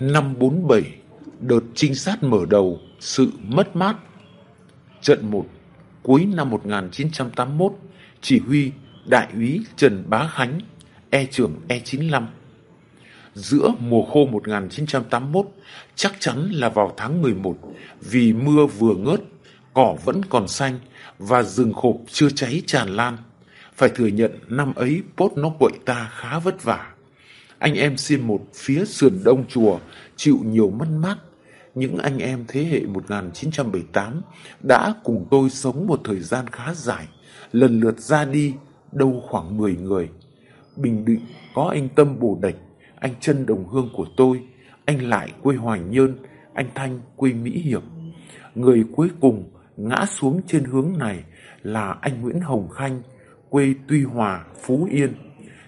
Năm 47, đợt trinh sát mở đầu, sự mất mát. Trận 1, cuối năm 1981, chỉ huy Đại úy Trần Bá Khánh, E trưởng E95. Giữa mùa khô 1981, chắc chắn là vào tháng 11, vì mưa vừa ngớt, cỏ vẫn còn xanh và rừng khộp chưa cháy tràn lan. Phải thừa nhận năm ấy Pốt nó quậy ta khá vất vả. Anh em xin một phía sườn đông chùa chịu nhiều mất mát. Những anh em thế hệ 1978 đã cùng tôi sống một thời gian khá dài, lần lượt ra đi đâu khoảng 10 người. Bình Định có anh Tâm Bồ Đạch, anh Trân Đồng Hương của tôi, anh Lại quê Hoài Nhơn, anh Thanh quê Mỹ Hiệp. Người cuối cùng ngã xuống trên hướng này là anh Nguyễn Hồng Khanh, quê Tuy Hòa, Phú Yên.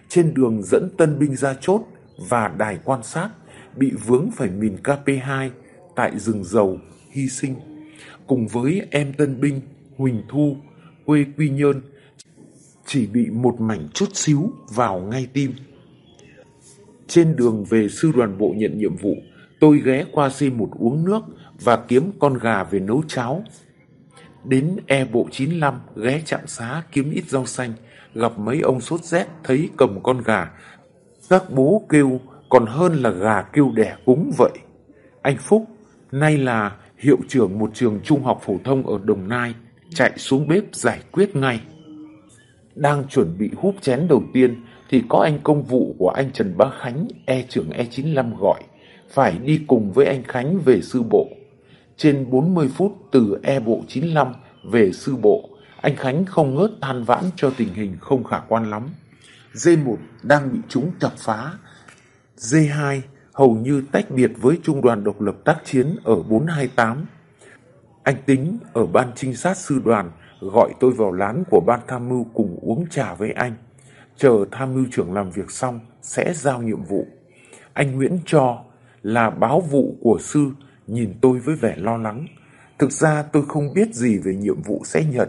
Trên đường dẫn tân binh ra chốt và đài quan sát bị vướng phải mìn KP2 tại rừng dầu hy sinh cùng với em tân binh Huỳnh Thu quê Quy Nhơn chỉ bị một mảnh chút xíu vào ngay tim. Trên đường về sư đoàn bộ nhận nhiệm vụ, tôi ghé qua C1 uống nước và kiếm con gà về nấu cháo. Đến e bộ 95 ghé trạm xá kiếm ít rau xanh, gặp mấy ông sốt rét thấy cầm con gà. Các bố kêu còn hơn là gà kêu đẻ cúng vậy. Anh Phúc, nay là hiệu trưởng một trường trung học phổ thông ở Đồng Nai, chạy xuống bếp giải quyết ngay. Đang chuẩn bị húp chén đầu tiên thì có anh công vụ của anh Trần Bá Khánh, E trưởng E95 gọi, phải đi cùng với anh Khánh về sư bộ. Trên 40 phút từ E bộ 95 về sư bộ, anh Khánh không ngớt than vãn cho tình hình không khả quan lắm. D1 đang bị chúng chập phá. D2 hầu như tách biệt với trung đoàn độc lập tác chiến ở 428. Anh Tính ở ban trinh sát sư đoàn gọi tôi vào lán của ban tham mưu cùng uống trà với anh. Chờ tham mưu trưởng làm việc xong, sẽ giao nhiệm vụ. Anh Nguyễn Cho là báo vụ của sư, nhìn tôi với vẻ lo lắng. Thực ra tôi không biết gì về nhiệm vụ sẽ nhận.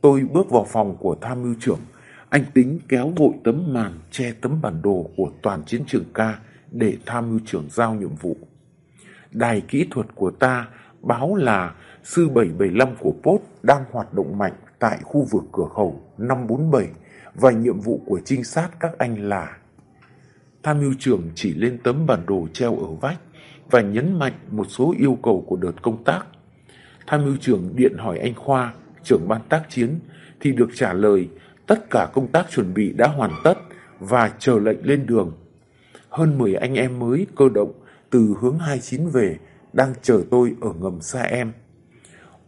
Tôi bước vào phòng của tham mưu trưởng. Anh tính kéo vội tấm màn che tấm bản đồ của toàn chiến trường ca để tham mưu trưởng giao nhiệm vụ. Đài kỹ thuật của ta báo là sư 775 của Pốt đang hoạt động mạnh tại khu vực cửa khẩu 547 và nhiệm vụ của trinh sát các anh là Tham mưu trưởng chỉ lên tấm bản đồ treo ở vách và nhấn mạnh một số yêu cầu của đợt công tác. Tham mưu trưởng điện hỏi anh Khoa, trưởng ban tác chiến, thì được trả lời tất cả công tác chuẩn bị đã hoàn tất và chờ lệnh lên đường. Hơn 10 anh em mới cơ động từ hướng 29 về đang chờ tôi ở ngầm xa em.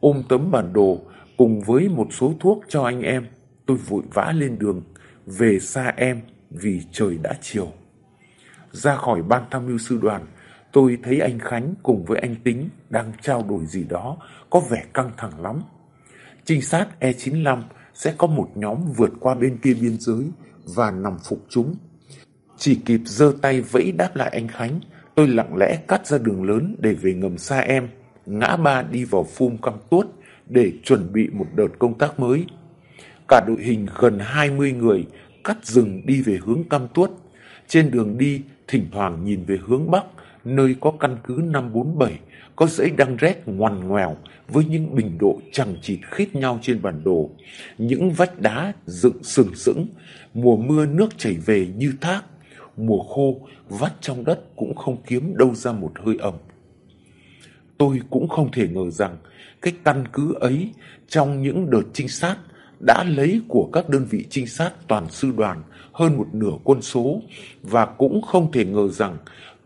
Ôm tấm bản đồ cùng với một số thuốc cho anh em, tôi vội vã lên đường về xa em vì trời đã chiều. Ra khỏi ban tham mưu sư đoàn, tôi thấy anh Khánh cùng với anh Tính đang trao đổi gì đó có vẻ căng thẳng lắm. Trinh sát E95 sẽ có một nhóm vượt qua bên kia biên giới và nằm phục chúng. Chỉ kịp giơ tay vẫy đáp lại anh Khánh, tôi lặng lẽ cắt ra đường lớn để về ngầm xa em, ngã ba đi vào phum căm tuốt để chuẩn bị một đợt công tác mới. Cả đội hình gần 20 người cắt rừng đi về hướng căm tuốt. Trên đường đi, thỉnh thoảng nhìn về hướng Bắc, nơi có căn cứ 547, có dãy đăng rét ngoằn ngoèo với những bình độ chẳng chịt khít nhau trên bản đồ. Những vách đá dựng sừng sững, mùa mưa nước chảy về như thác. Mùa khô, vắt trong đất cũng không kiếm đâu ra một hơi ẩm. Tôi cũng không thể ngờ rằng cái căn cứ ấy trong những đợt trinh sát đã lấy của các đơn vị trinh sát toàn sư đoàn hơn một nửa quân số và cũng không thể ngờ rằng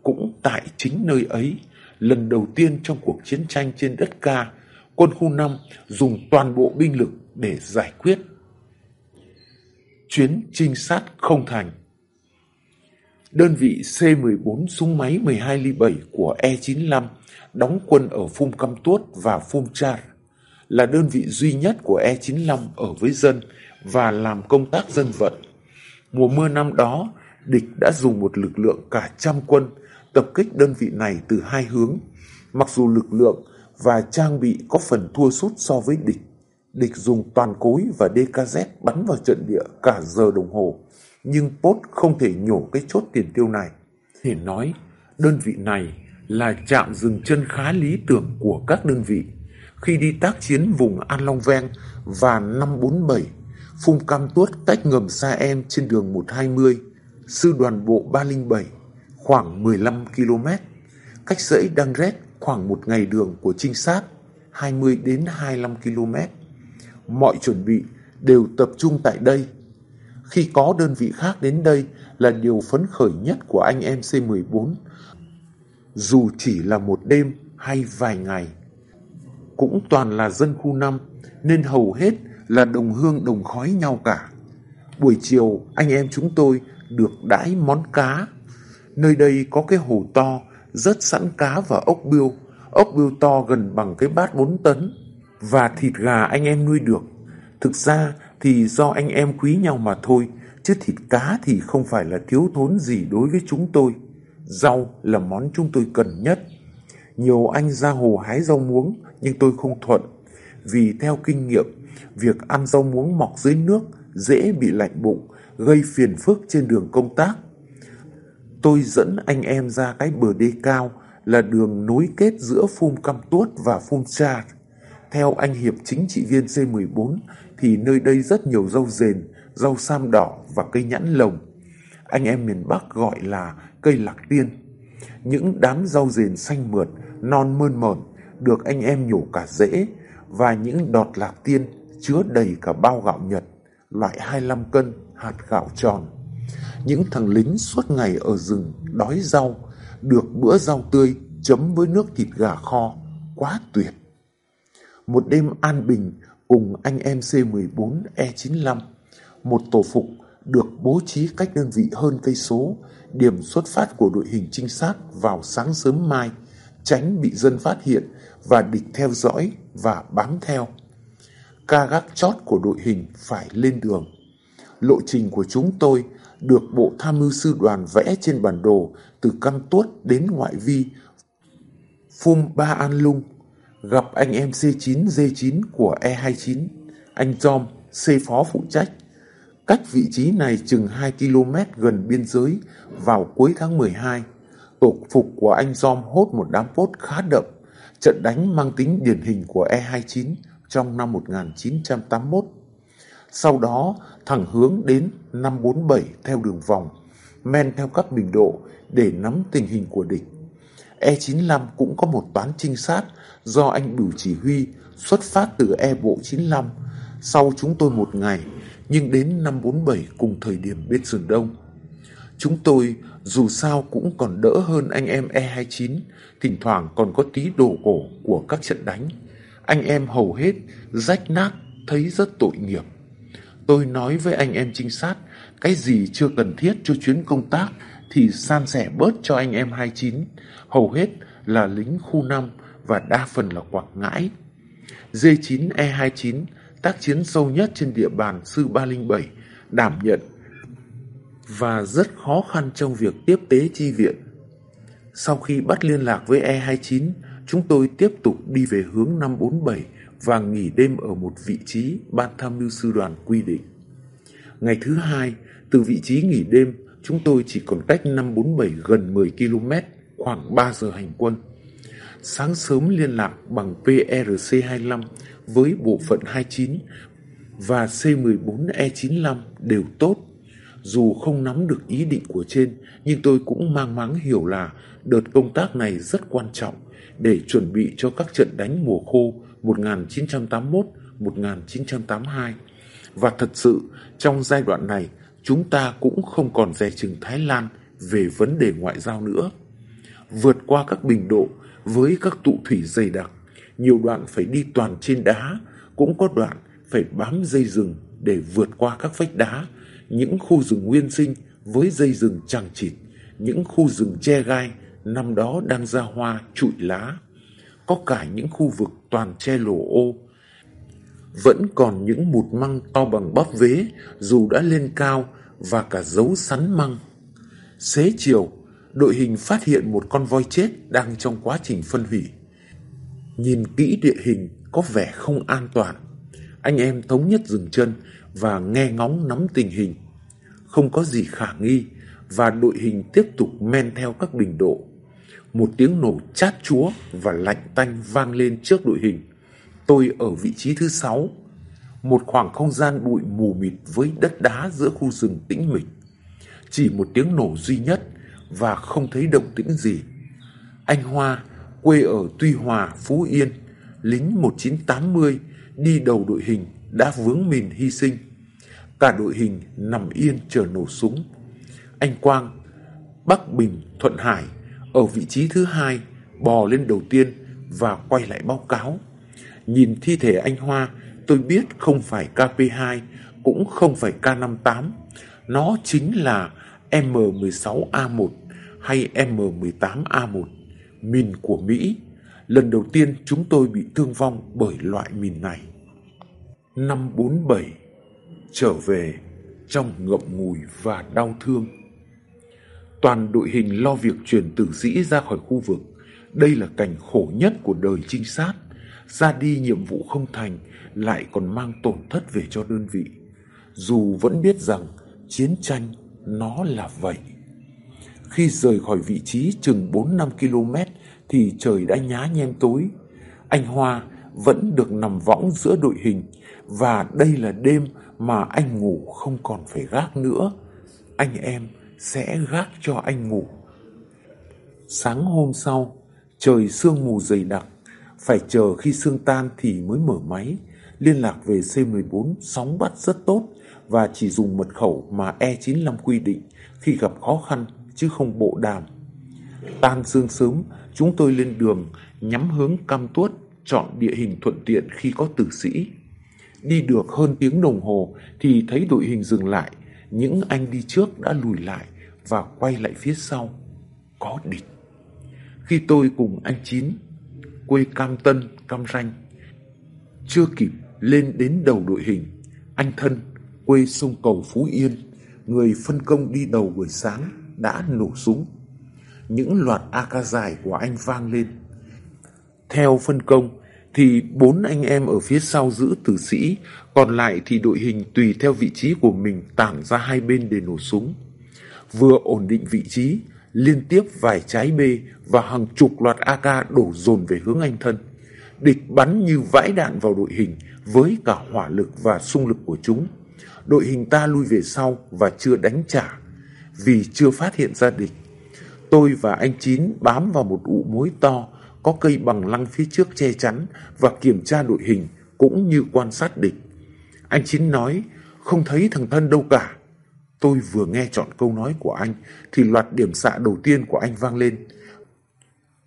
cũng tại chính nơi ấy lần đầu tiên trong cuộc chiến tranh trên đất ca quân khu 5 dùng toàn bộ binh lực để giải quyết chuyến trinh sát không thành đơn vị C-14 súng máy 12 ly 7 của E-95 đóng quân ở Phum Căm Tuốt và Phum Char là đơn vị duy nhất của E95 ở với dân và làm công tác dân vận. Mùa mưa năm đó, địch đã dùng một lực lượng cả trăm quân tập kích đơn vị này từ hai hướng. Mặc dù lực lượng và trang bị có phần thua sút so với địch, địch dùng toàn cối và DKZ bắn vào trận địa cả giờ đồng hồ, nhưng Pốt không thể nhổ cái chốt tiền tiêu này. Thể nói, Đơn vị này là trạm dừng chân khá lý tưởng của các đơn vị khi đi tác chiến vùng An Long Ven và 547 Phung cam tuốt cách ngầm xa em trên đường 120, sư đoàn bộ 307 khoảng 15 km, cách dãy Đăng Rét khoảng một ngày đường của trinh sát 20 đến 25 km. Mọi chuẩn bị đều tập trung tại đây. Khi có đơn vị khác đến đây là điều phấn khởi nhất của anh em C14. Dù chỉ là một đêm hay vài ngày. Cũng toàn là dân khu 5 nên hầu hết là đồng hương đồng khói nhau cả. Buổi chiều anh em chúng tôi được đãi món cá. Nơi đây có cái hồ to, rất sẵn cá và ốc biêu. Ốc biêu to gần bằng cái bát 4 tấn. Và thịt gà anh em nuôi được. Thực ra thì do anh em quý nhau mà thôi, chứ thịt cá thì không phải là thiếu thốn gì đối với chúng tôi. Rau là món chúng tôi cần nhất. Nhiều anh ra hồ hái rau muống, nhưng tôi không thuận. Vì theo kinh nghiệm, việc ăn rau muống mọc dưới nước dễ bị lạnh bụng, gây phiền phức trên đường công tác. Tôi dẫn anh em ra cái bờ đê cao là đường nối kết giữa phum Cam tuốt và phum cha. Theo anh Hiệp chính trị viên C14 thì nơi đây rất nhiều rau rền, rau sam đỏ và cây nhãn lồng. Anh em miền Bắc gọi là cây lạc tiên. Những đám rau rền xanh mượt, non mơn mởn được anh em nhổ cả rễ và những đọt lạc tiên chứa đầy cả bao gạo Nhật, loại 25 cân, hạt gạo tròn. Những thằng lính suốt ngày ở rừng đói rau, được bữa rau tươi chấm với nước thịt gà kho, quá tuyệt. Một đêm an bình cùng anh em C14 E95, một tổ phục được bố trí cách đơn vị hơn cây số, điểm xuất phát của đội hình trinh sát vào sáng sớm mai, tránh bị dân phát hiện và địch theo dõi và bám theo ca gác chót của đội hình phải lên đường. Lộ trình của chúng tôi được Bộ Tham mưu Sư đoàn vẽ trên bản đồ từ Cam Tuốt đến Ngoại Vi, Phum Ba An Lung, gặp anh em C9D9 của E29, anh Tom, C phó phụ trách. Cách vị trí này chừng 2 km gần biên giới vào cuối tháng 12. Tổ phục của anh Tom hốt một đám phốt khá đậm. Trận đánh mang tính điển hình của E29 trong năm 1981. Sau đó, thẳng hướng đến 547 theo đường vòng, men theo các bình độ để nắm tình hình của địch. E95 cũng có một toán trinh sát do anh Bửu chỉ huy xuất phát từ E bộ 95 sau chúng tôi một ngày nhưng đến 547 cùng thời điểm bên sườn đông. Chúng tôi dù sao cũng còn đỡ hơn anh em E29, thỉnh thoảng còn có tí đồ cổ của các trận đánh anh em hầu hết rách nát thấy rất tội nghiệp. Tôi nói với anh em trinh sát, cái gì chưa cần thiết cho chuyến công tác thì san sẻ bớt cho anh em 29, hầu hết là lính khu 5 và đa phần là Quảng Ngãi. D9E29 tác chiến sâu nhất trên địa bàn sư 307 đảm nhận và rất khó khăn trong việc tiếp tế chi viện. Sau khi bắt liên lạc với E29, chúng tôi tiếp tục đi về hướng 547 và nghỉ đêm ở một vị trí ban tham mưu sư đoàn quy định. Ngày thứ hai, từ vị trí nghỉ đêm, chúng tôi chỉ còn cách 547 gần 10 km, khoảng 3 giờ hành quân. Sáng sớm liên lạc bằng PRC-25 với bộ phận 29 và C14E95 đều tốt. Dù không nắm được ý định của trên, nhưng tôi cũng mang máng hiểu là đợt công tác này rất quan trọng để chuẩn bị cho các trận đánh mùa khô 1981-1982. Và thật sự, trong giai đoạn này, chúng ta cũng không còn dè chừng Thái Lan về vấn đề ngoại giao nữa. Vượt qua các bình độ với các tụ thủy dày đặc, nhiều đoạn phải đi toàn trên đá, cũng có đoạn phải bám dây rừng để vượt qua các vách đá, những khu rừng nguyên sinh với dây rừng chằng chịt, những khu rừng che gai năm đó đang ra hoa trụi lá. Có cả những khu vực toàn che lổ ô. Vẫn còn những mụt măng to bằng bắp vế dù đã lên cao và cả dấu sắn măng. Xế chiều, đội hình phát hiện một con voi chết đang trong quá trình phân hủy. Nhìn kỹ địa hình có vẻ không an toàn. Anh em thống nhất dừng chân và nghe ngóng nắm tình hình. Không có gì khả nghi và đội hình tiếp tục men theo các bình độ một tiếng nổ chát chúa và lạnh tanh vang lên trước đội hình. Tôi ở vị trí thứ sáu, một khoảng không gian bụi mù mịt với đất đá giữa khu rừng tĩnh mịch. Chỉ một tiếng nổ duy nhất và không thấy động tĩnh gì. Anh Hoa, quê ở Tuy Hòa, Phú Yên, lính 1980, đi đầu đội hình đã vướng mình hy sinh. Cả đội hình nằm yên chờ nổ súng. Anh Quang, Bắc Bình, Thuận Hải ở vị trí thứ hai bò lên đầu tiên và quay lại báo cáo. Nhìn thi thể anh Hoa, tôi biết không phải KP2, cũng không phải K58. Nó chính là M16A1 hay M18A1, mìn của Mỹ. Lần đầu tiên chúng tôi bị thương vong bởi loại mìn này. Năm 47 trở về trong ngậm ngùi và đau thương. Toàn đội hình lo việc chuyển tử sĩ ra khỏi khu vực. Đây là cảnh khổ nhất của đời trinh sát. Ra đi nhiệm vụ không thành, lại còn mang tổn thất về cho đơn vị. Dù vẫn biết rằng chiến tranh nó là vậy. Khi rời khỏi vị trí chừng 4-5 km thì trời đã nhá nhem tối. Anh Hoa vẫn được nằm võng giữa đội hình và đây là đêm mà anh ngủ không còn phải gác nữa. Anh em sẽ gác cho anh ngủ. Sáng hôm sau, trời sương mù dày đặc, phải chờ khi sương tan thì mới mở máy. Liên lạc về C14 sóng bắt rất tốt và chỉ dùng mật khẩu mà E95 quy định khi gặp khó khăn chứ không bộ đàm. Tan sương sớm, chúng tôi lên đường nhắm hướng cam tuốt, chọn địa hình thuận tiện khi có tử sĩ. Đi được hơn tiếng đồng hồ thì thấy đội hình dừng lại, những anh đi trước đã lùi lại và quay lại phía sau. Có địch. Khi tôi cùng anh Chín, quê Cam Tân, Cam Ranh, chưa kịp lên đến đầu đội hình, anh Thân, quê sông Cầu Phú Yên, người phân công đi đầu buổi sáng, đã nổ súng. Những loạt AK dài của anh vang lên. Theo phân công, thì bốn anh em ở phía sau giữ tử sĩ, còn lại thì đội hình tùy theo vị trí của mình tản ra hai bên để nổ súng. Vừa ổn định vị trí, liên tiếp vài trái bê và hàng chục loạt AK đổ dồn về hướng anh thân. Địch bắn như vãi đạn vào đội hình với cả hỏa lực và xung lực của chúng. Đội hình ta lui về sau và chưa đánh trả vì chưa phát hiện ra địch. Tôi và anh Chín bám vào một ụ mối to có cây bằng lăng phía trước che chắn và kiểm tra đội hình cũng như quan sát địch. Anh Chín nói, không thấy thằng thân đâu cả. Tôi vừa nghe chọn câu nói của anh thì loạt điểm xạ đầu tiên của anh vang lên.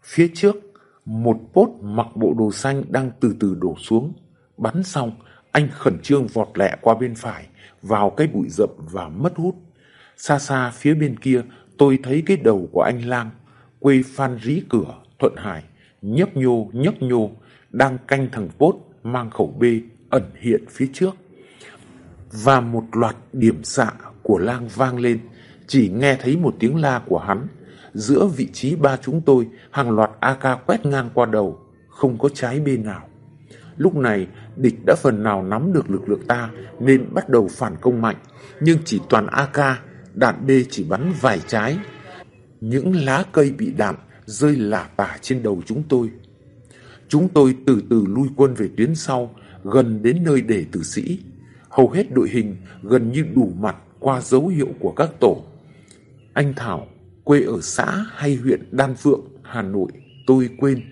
Phía trước, một bốt mặc bộ đồ xanh đang từ từ đổ xuống. Bắn xong, anh khẩn trương vọt lẹ qua bên phải, vào cái bụi rậm và mất hút. Xa xa phía bên kia, tôi thấy cái đầu của anh Lang, quê Phan Rí Cửa, Thuận Hải nhấp nhô nhấp nhô đang canh thằng vốt mang khẩu B ẩn hiện phía trước. Và một loạt điểm xạ của lang vang lên, chỉ nghe thấy một tiếng la của hắn. Giữa vị trí ba chúng tôi, hàng loạt AK quét ngang qua đầu, không có trái bên nào. Lúc này, địch đã phần nào nắm được lực lượng ta nên bắt đầu phản công mạnh, nhưng chỉ toàn AK, đạn B chỉ bắn vài trái. Những lá cây bị đạn rơi lả tả trên đầu chúng tôi. Chúng tôi từ từ lui quân về tuyến sau, gần đến nơi để tử sĩ. Hầu hết đội hình gần như đủ mặt qua dấu hiệu của các tổ. Anh Thảo, quê ở xã hay huyện Đan Phượng, Hà Nội, tôi quên.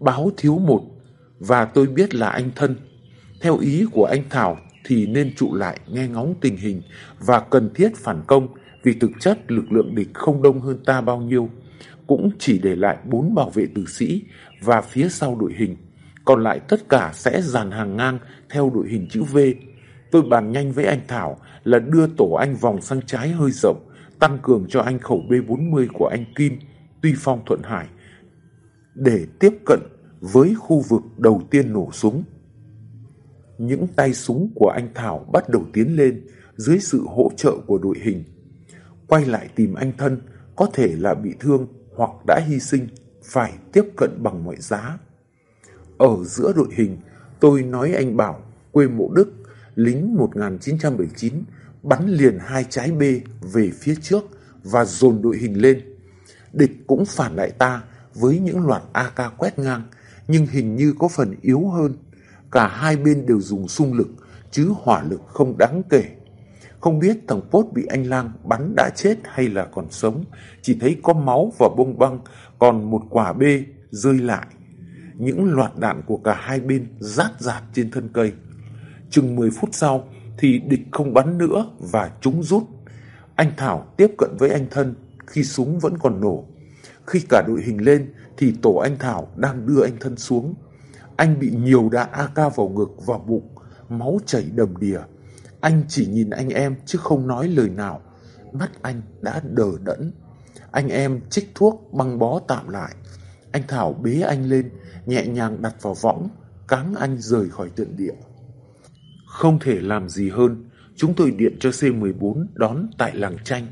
Báo thiếu một và tôi biết là anh thân. Theo ý của anh Thảo thì nên trụ lại nghe ngóng tình hình và cần thiết phản công vì thực chất lực lượng địch không đông hơn ta bao nhiêu cũng chỉ để lại bốn bảo vệ tử sĩ và phía sau đội hình. Còn lại tất cả sẽ dàn hàng ngang theo đội hình chữ V. Tôi bàn nhanh với anh Thảo là đưa tổ anh vòng sang trái hơi rộng, tăng cường cho anh khẩu B40 của anh Kim, Tuy Phong Thuận Hải, để tiếp cận với khu vực đầu tiên nổ súng. Những tay súng của anh Thảo bắt đầu tiến lên dưới sự hỗ trợ của đội hình. Quay lại tìm anh thân, có thể là bị thương hoặc đã hy sinh phải tiếp cận bằng mọi giá. Ở giữa đội hình, tôi nói anh Bảo, quê mộ Đức, lính 1979, bắn liền hai trái B về phía trước và dồn đội hình lên. Địch cũng phản lại ta với những loạt AK quét ngang, nhưng hình như có phần yếu hơn. Cả hai bên đều dùng xung lực, chứ hỏa lực không đáng kể. Không biết thằng Phốt bị anh Lang bắn đã chết hay là còn sống, chỉ thấy có máu và bông băng, còn một quả bê rơi lại. Những loạt đạn của cả hai bên rát rạt trên thân cây. Chừng 10 phút sau thì địch không bắn nữa và chúng rút. Anh Thảo tiếp cận với anh Thân khi súng vẫn còn nổ. Khi cả đội hình lên thì tổ anh Thảo đang đưa anh Thân xuống. Anh bị nhiều đạn AK vào ngực và bụng, máu chảy đầm đìa. Anh chỉ nhìn anh em chứ không nói lời nào. Mắt anh đã đờ đẫn. Anh em trích thuốc băng bó tạm lại. Anh Thảo bế anh lên, nhẹ nhàng đặt vào võng, cáng anh rời khỏi trận địa. Không thể làm gì hơn, chúng tôi điện cho C-14 đón tại làng tranh.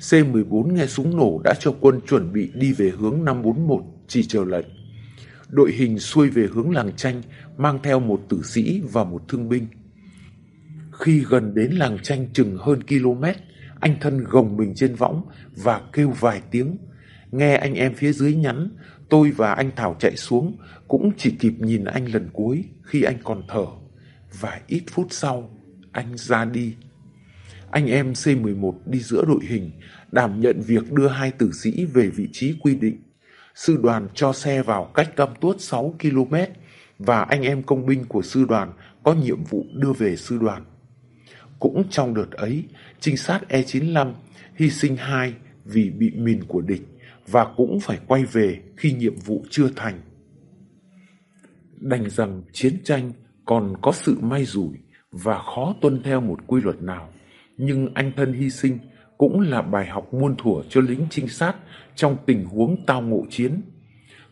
C-14 nghe súng nổ đã cho quân chuẩn bị đi về hướng 541, chỉ chờ lệnh. Đội hình xuôi về hướng làng tranh, mang theo một tử sĩ và một thương binh. Khi gần đến làng tranh chừng hơn km, anh thân gồng mình trên võng và kêu vài tiếng. Nghe anh em phía dưới nhắn, tôi và anh Thảo chạy xuống, cũng chỉ kịp nhìn anh lần cuối khi anh còn thở. Và ít phút sau, anh ra đi. Anh em C11 đi giữa đội hình, đảm nhận việc đưa hai tử sĩ về vị trí quy định. Sư đoàn cho xe vào cách cam tuốt 6 km và anh em công binh của sư đoàn có nhiệm vụ đưa về sư đoàn. Cũng trong đợt ấy, trinh sát E95 hy sinh hai vì bị mìn của địch và cũng phải quay về khi nhiệm vụ chưa thành. Đành rằng chiến tranh còn có sự may rủi và khó tuân theo một quy luật nào, nhưng anh thân hy sinh cũng là bài học muôn thuở cho lính trinh sát trong tình huống tao ngộ chiến.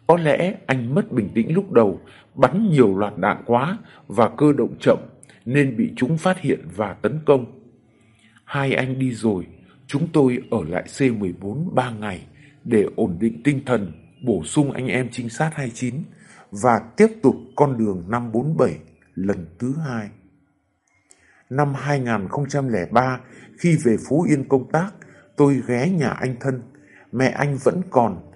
Có lẽ anh mất bình tĩnh lúc đầu, bắn nhiều loạt đạn quá và cơ động chậm nên bị chúng phát hiện và tấn công. Hai anh đi rồi, chúng tôi ở lại C14 ba ngày để ổn định tinh thần, bổ sung anh em trinh sát 29 và tiếp tục con đường 547 lần thứ hai. Năm 2003, khi về Phú Yên công tác, tôi ghé nhà anh Thân. Mẹ anh vẫn còn.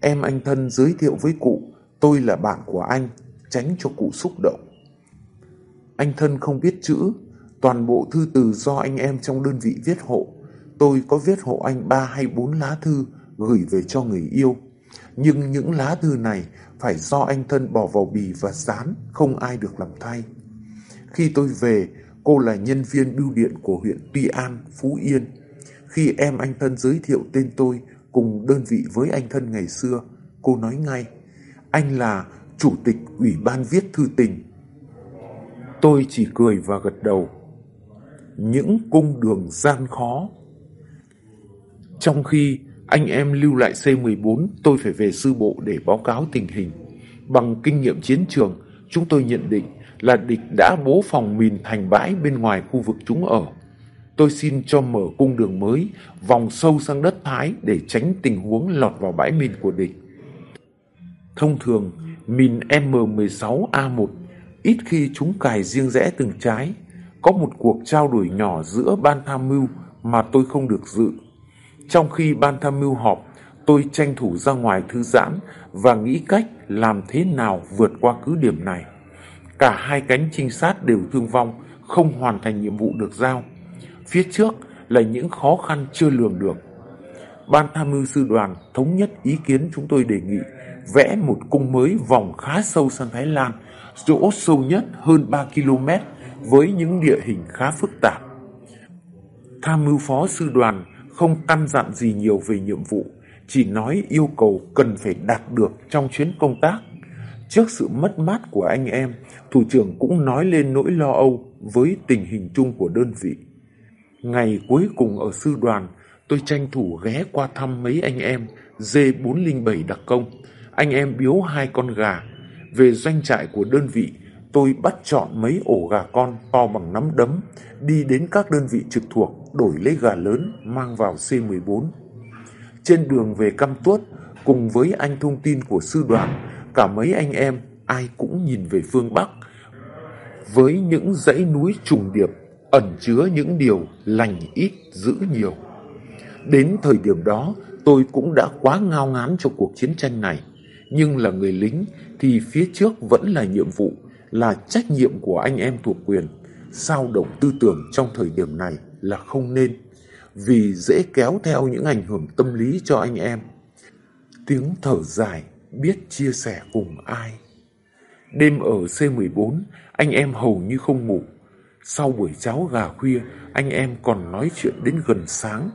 Em anh Thân giới thiệu với cụ, tôi là bạn của anh, tránh cho cụ xúc động. Anh Thân không biết chữ, toàn bộ thư từ do anh em trong đơn vị viết hộ. Tôi có viết hộ anh ba hay bốn lá thư gửi về cho người yêu. Nhưng những lá thư này phải do anh Thân bỏ vào bì và dán, không ai được làm thay. Khi tôi về, cô là nhân viên bưu điện của huyện Tuy An, Phú Yên. Khi em anh Thân giới thiệu tên tôi cùng đơn vị với anh Thân ngày xưa, cô nói ngay, anh là chủ tịch ủy ban viết thư tình Tôi chỉ cười và gật đầu. Những cung đường gian khó. Trong khi anh em lưu lại C14, tôi phải về sư bộ để báo cáo tình hình. Bằng kinh nghiệm chiến trường, chúng tôi nhận định là địch đã bố phòng mìn thành bãi bên ngoài khu vực chúng ở. Tôi xin cho mở cung đường mới, vòng sâu sang đất Thái để tránh tình huống lọt vào bãi mìn của địch. Thông thường, mìn M16A1 ít khi chúng cài riêng rẽ từng trái. Có một cuộc trao đổi nhỏ giữa ban tham mưu mà tôi không được dự. Trong khi ban tham mưu họp, tôi tranh thủ ra ngoài thư giãn và nghĩ cách làm thế nào vượt qua cứ điểm này. Cả hai cánh trinh sát đều thương vong, không hoàn thành nhiệm vụ được giao. Phía trước là những khó khăn chưa lường được. Ban tham mưu sư đoàn thống nhất ý kiến chúng tôi đề nghị vẽ một cung mới vòng khá sâu sang Thái Lan chỗ sâu nhất hơn 3 km với những địa hình khá phức tạp. Tham mưu phó sư đoàn không căn dặn gì nhiều về nhiệm vụ, chỉ nói yêu cầu cần phải đạt được trong chuyến công tác. Trước sự mất mát của anh em, thủ trưởng cũng nói lên nỗi lo âu với tình hình chung của đơn vị. Ngày cuối cùng ở sư đoàn, tôi tranh thủ ghé qua thăm mấy anh em D407 đặc công. Anh em biếu hai con gà về doanh trại của đơn vị, tôi bắt chọn mấy ổ gà con to bằng nắm đấm, đi đến các đơn vị trực thuộc đổi lấy gà lớn mang vào C14. Trên đường về Căm Tuốt, cùng với anh thông tin của sư đoàn, cả mấy anh em ai cũng nhìn về phương Bắc. Với những dãy núi trùng điệp, ẩn chứa những điều lành ít giữ nhiều. Đến thời điểm đó, tôi cũng đã quá ngao ngán cho cuộc chiến tranh này. Nhưng là người lính thì phía trước vẫn là nhiệm vụ, là trách nhiệm của anh em thuộc quyền. Sao động tư tưởng trong thời điểm này là không nên, vì dễ kéo theo những ảnh hưởng tâm lý cho anh em. Tiếng thở dài, biết chia sẻ cùng ai. Đêm ở C14, anh em hầu như không ngủ. Sau buổi cháo gà khuya, anh em còn nói chuyện đến gần sáng.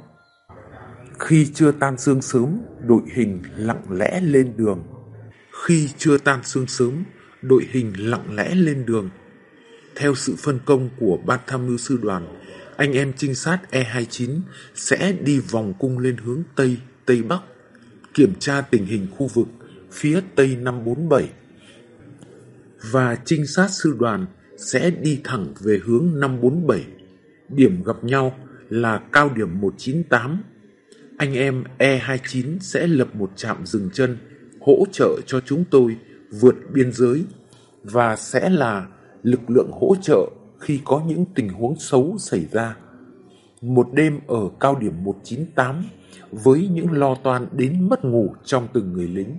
Khi chưa tan sương sớm, đội hình lặng lẽ lên đường. Khi chưa tan sương sớm, đội hình lặng lẽ lên đường. Theo sự phân công của ban tham mưu sư đoàn, anh em trinh sát E29 sẽ đi vòng cung lên hướng Tây, Tây Bắc, kiểm tra tình hình khu vực phía Tây 547. Và trinh sát sư đoàn sẽ đi thẳng về hướng 547. Điểm gặp nhau là cao điểm 198. Anh em E29 sẽ lập một trạm dừng chân hỗ trợ cho chúng tôi vượt biên giới và sẽ là lực lượng hỗ trợ khi có những tình huống xấu xảy ra. Một đêm ở cao điểm 198 với những lo toan đến mất ngủ trong từng người lính.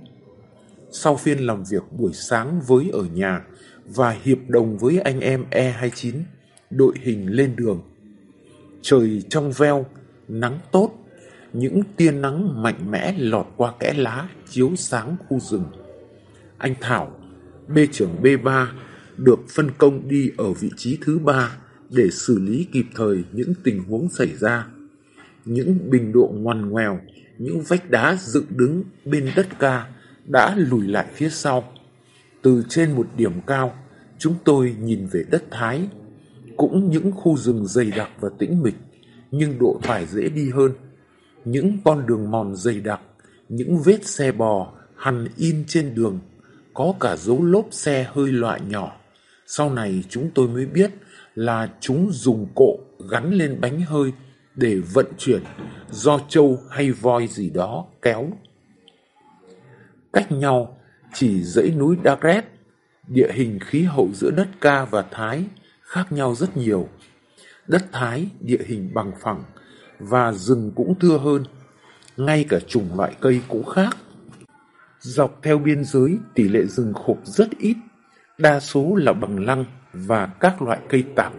Sau phiên làm việc buổi sáng với ở nhà và hiệp đồng với anh em E29, đội hình lên đường. Trời trong veo, nắng tốt, những tia nắng mạnh mẽ lọt qua kẽ lá chiếu sáng khu rừng. Anh Thảo, B trưởng B3, được phân công đi ở vị trí thứ ba để xử lý kịp thời những tình huống xảy ra. Những bình độ ngoằn ngoèo, những vách đá dựng đứng bên đất ca đã lùi lại phía sau. Từ trên một điểm cao, chúng tôi nhìn về đất Thái, cũng những khu rừng dày đặc và tĩnh mịch, nhưng độ thoải dễ đi hơn. Những con đường mòn dày đặc, những vết xe bò hằn in trên đường, có cả dấu lốp xe hơi loại nhỏ. Sau này chúng tôi mới biết là chúng dùng cộ gắn lên bánh hơi để vận chuyển do trâu hay voi gì đó kéo. Cách nhau chỉ dãy núi Dagret, địa hình khí hậu giữa đất Ca và Thái khác nhau rất nhiều. Đất Thái địa hình bằng phẳng và rừng cũng thưa hơn, ngay cả chủng loại cây cũng khác. Dọc theo biên giới tỷ lệ rừng khộp rất ít, đa số là bằng lăng và các loại cây tạp.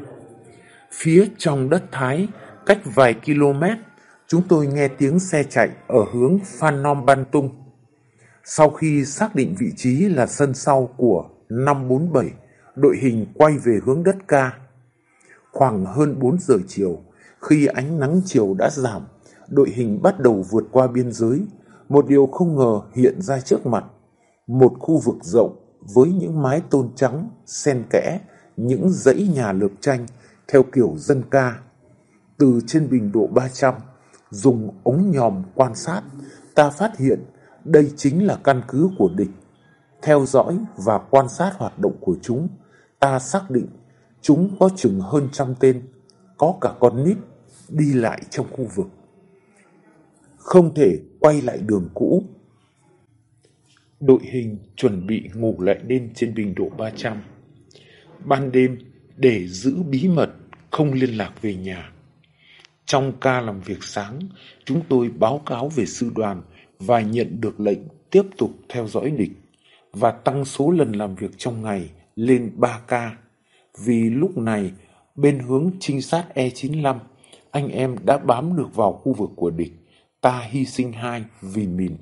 Phía trong đất Thái, cách vài km, chúng tôi nghe tiếng xe chạy ở hướng Phan Nom Ban Tung. Sau khi xác định vị trí là sân sau của 547, đội hình quay về hướng đất ca. Khoảng hơn 4 giờ chiều, khi ánh nắng chiều đã giảm, đội hình bắt đầu vượt qua biên giới. Một điều không ngờ hiện ra trước mặt. Một khu vực rộng với những mái tôn trắng, sen kẽ, những dãy nhà lợp tranh theo kiểu dân ca. Từ trên bình độ 300, dùng ống nhòm quan sát, ta phát hiện đây chính là căn cứ của địch. Theo dõi và quan sát hoạt động của chúng, ta xác định chúng có chừng hơn trăm tên, có cả con nít đi lại trong khu vực. Không thể quay lại đường cũ. Đội hình chuẩn bị ngủ lại đêm trên bình độ 300. Ban đêm, để giữ bí mật, không liên lạc về nhà. Trong ca làm việc sáng, chúng tôi báo cáo về sư đoàn và nhận được lệnh tiếp tục theo dõi địch và tăng số lần làm việc trong ngày lên 3 ca. Vì lúc này, bên hướng trinh sát E95, anh em đã bám được vào khu vực của địch. Ta hy sinh hai vì mình.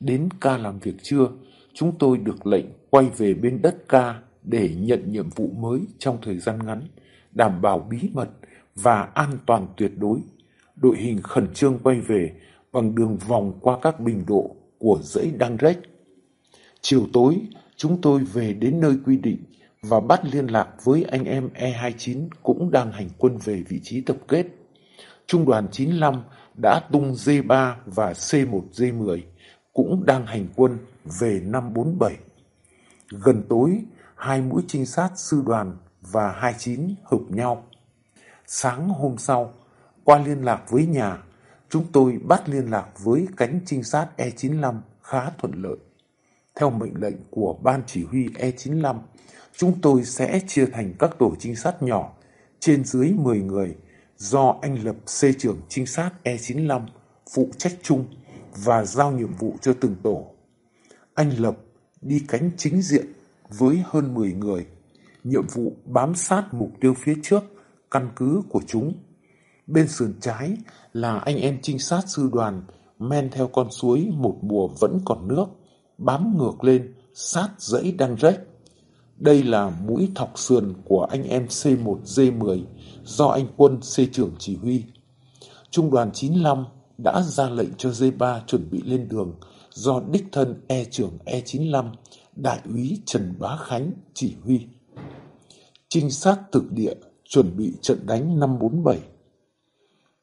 Đến ca làm việc trưa, chúng tôi được lệnh quay về bên đất ca để nhận nhiệm vụ mới trong thời gian ngắn, đảm bảo bí mật và an toàn tuyệt đối. Đội hình khẩn trương quay về bằng đường vòng qua các bình độ của dãy Đăng Rách. Chiều tối, chúng tôi về đến nơi quy định và bắt liên lạc với anh em E29 cũng đang hành quân về vị trí tập kết. Trung đoàn 95 đã tung D3 và C1D10 cũng đang hành quân về 547. Gần tối, hai mũi trinh sát sư đoàn và 29 hợp nhau. Sáng hôm sau, qua liên lạc với nhà, chúng tôi bắt liên lạc với cánh trinh sát E95 khá thuận lợi. Theo mệnh lệnh của ban chỉ huy E95, chúng tôi sẽ chia thành các tổ trinh sát nhỏ trên dưới 10 người do anh Lập C trưởng trinh sát E95 phụ trách chung và giao nhiệm vụ cho từng tổ. Anh Lập đi cánh chính diện với hơn 10 người, nhiệm vụ bám sát mục tiêu phía trước, căn cứ của chúng. Bên sườn trái là anh em trinh sát sư đoàn men theo con suối một mùa vẫn còn nước, bám ngược lên sát dãy đang rách. Đây là mũi thọc sườn của anh em C1D10 do anh quân C trưởng chỉ huy. Trung đoàn 95 đã ra lệnh cho D3 chuẩn bị lên đường do đích thân E trưởng E95 Đại úy Trần Bá Khánh chỉ huy. Trinh sát thực địa chuẩn bị trận đánh 547.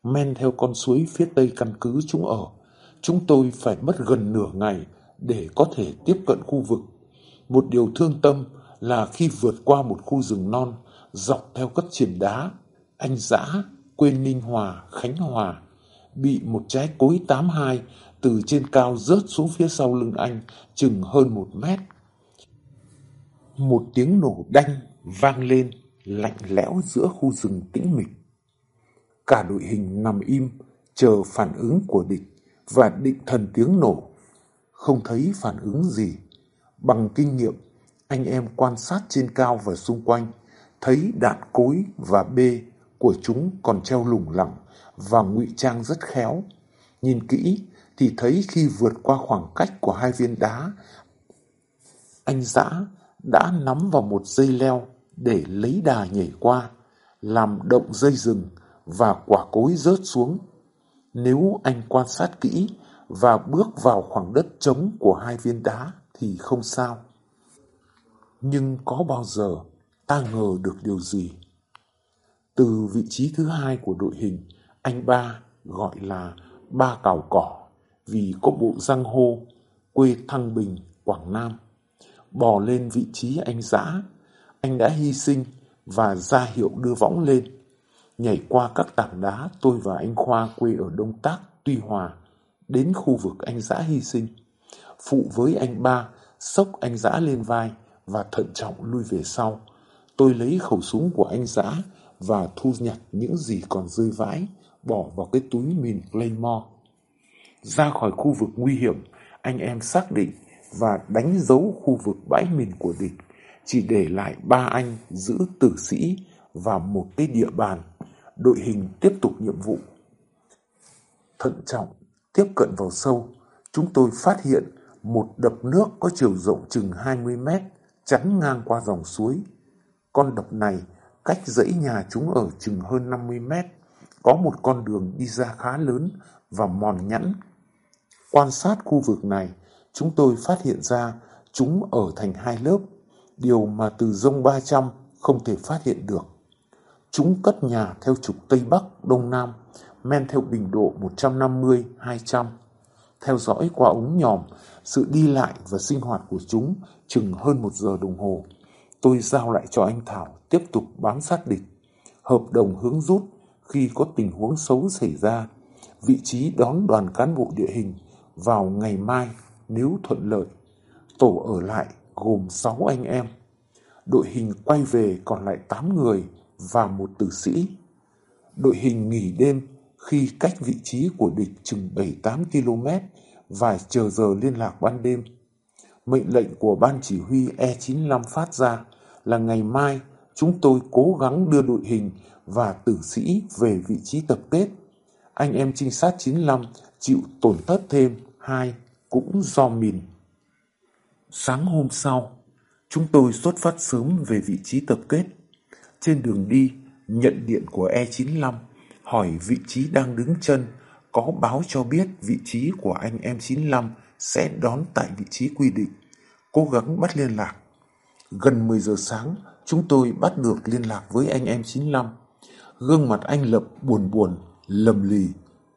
Men theo con suối phía tây căn cứ chúng ở, chúng tôi phải mất gần nửa ngày để có thể tiếp cận khu vực. Một điều thương tâm là khi vượt qua một khu rừng non dọc theo các triển đá, anh Giã, quên Ninh Hòa, Khánh Hòa, bị một trái cối 82 từ trên cao rớt xuống phía sau lưng anh chừng hơn một mét. Một tiếng nổ đanh vang lên lạnh lẽo giữa khu rừng tĩnh mịch. Cả đội hình nằm im chờ phản ứng của địch và định thần tiếng nổ. Không thấy phản ứng gì. Bằng kinh nghiệm, anh em quan sát trên cao và xung quanh, thấy đạn cối và bê của chúng còn treo lủng lẳng và ngụy trang rất khéo. Nhìn kỹ thì thấy khi vượt qua khoảng cách của hai viên đá, anh dã đã nắm vào một dây leo để lấy đà nhảy qua, làm động dây rừng và quả cối rớt xuống. Nếu anh quan sát kỹ và bước vào khoảng đất trống của hai viên đá thì không sao. Nhưng có bao giờ ta ngờ được điều gì? Từ vị trí thứ hai của đội hình, anh ba gọi là ba cào cỏ vì có bộ răng hô, quê Thăng Bình, Quảng Nam. Bò lên vị trí anh dã, anh đã hy sinh và ra hiệu đưa võng lên. Nhảy qua các tảng đá tôi và anh Khoa quê ở Đông Tác, Tuy Hòa, đến khu vực anh dã hy sinh. Phụ với anh ba, sốc anh dã lên vai và thận trọng lui về sau. Tôi lấy khẩu súng của anh dã và thu nhặt những gì còn rơi vãi, bỏ vào cái túi mìn Claymore. Ra khỏi khu vực nguy hiểm, anh em xác định và đánh dấu khu vực bãi mìn của địch, chỉ để lại ba anh giữ tử sĩ và một cái địa bàn. Đội hình tiếp tục nhiệm vụ. Thận trọng, tiếp cận vào sâu, chúng tôi phát hiện một đập nước có chiều rộng chừng 20 mét chắn ngang qua dòng suối. Con đập này cách dãy nhà chúng ở chừng hơn 50 mét, có một con đường đi ra khá lớn và mòn nhẵn. Quan sát khu vực này, chúng tôi phát hiện ra chúng ở thành hai lớp, điều mà từ dông 300 không thể phát hiện được. Chúng cất nhà theo trục Tây Bắc, Đông Nam, men theo bình độ 150-200. Theo dõi qua ống nhòm, sự đi lại và sinh hoạt của chúng chừng hơn một giờ đồng hồ. Tôi giao lại cho anh Thảo tiếp tục bám sát địch. Hợp đồng hướng rút khi có tình huống xấu xảy ra. Vị trí đón đoàn cán bộ địa hình vào ngày mai nếu thuận lợi. Tổ ở lại gồm 6 anh em. Đội hình quay về còn lại 8 người và một tử sĩ. Đội hình nghỉ đêm khi cách vị trí của địch chừng 7-8 km và chờ giờ liên lạc ban đêm. Mệnh lệnh của ban chỉ huy E95 phát ra là ngày mai chúng tôi cố gắng đưa đội hình và tử sĩ về vị trí tập kết. Anh em trinh sát 95 chịu tổn thất thêm hai cũng do mìn. Sáng hôm sau, chúng tôi xuất phát sớm về vị trí tập kết. Trên đường đi, nhận điện của E95 hỏi vị trí đang đứng chân có báo cho biết vị trí của anh em 95 sẽ đón tại vị trí quy định. Cố gắng bắt liên lạc. Gần 10 giờ sáng, chúng tôi bắt được liên lạc với anh em 95. Gương mặt anh Lập buồn buồn, lầm lì,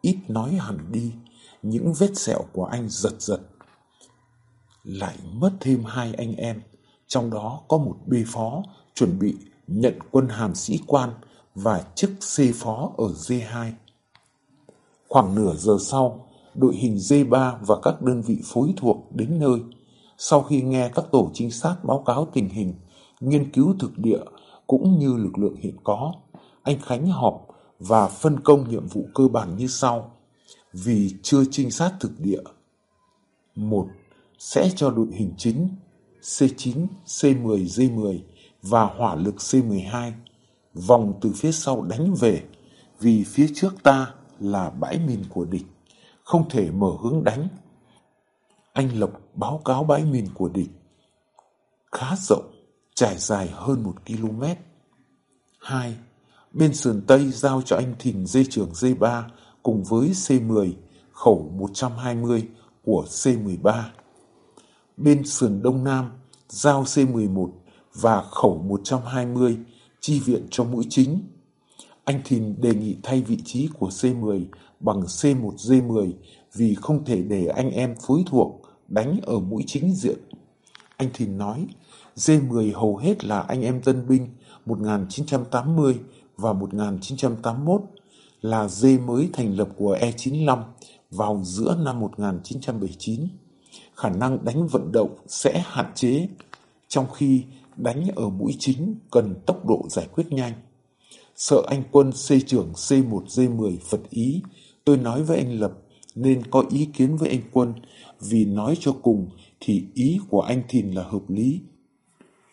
ít nói hẳn đi. Những vết sẹo của anh giật giật. Lại mất thêm hai anh em, trong đó có một bê phó chuẩn bị nhận quân hàm sĩ quan và chức C phó ở D2. Khoảng nửa giờ sau, đội hình D3 và các đơn vị phối thuộc đến nơi. Sau khi nghe các tổ trinh sát báo cáo tình hình, nghiên cứu thực địa cũng như lực lượng hiện có, anh Khánh họp và phân công nhiệm vụ cơ bản như sau. Vì chưa trinh sát thực địa. một Sẽ cho đội hình chính C9, C10, D10 và hỏa lực C12 vòng từ phía sau đánh về vì phía trước ta là bãi mìn của địch, không thể mở hướng đánh. Anh Lộc báo cáo bãi mìn của địch khá rộng, trải dài hơn một km. 2. Bên sườn Tây giao cho anh Thìn dây trường D3 cùng với C10 khẩu 120 của C13. Bên sườn Đông Nam giao C11 và khẩu 120 chi viện cho mũi chính. Anh Thìn đề nghị thay vị trí của C10 bằng C1D10 vì không thể để anh em phối thuộc đánh ở mũi chính diện. Anh Thìn nói, D10 hầu hết là anh em tân binh 1980 và 1981 là D mới thành lập của E95 vào giữa năm 1979. Khả năng đánh vận động sẽ hạn chế, trong khi đánh ở mũi chính cần tốc độ giải quyết nhanh. Sợ anh quân C trưởng C1D10 phật ý, tôi nói với anh Lập nên có ý kiến với anh quân vì nói cho cùng thì ý của anh Thìn là hợp lý.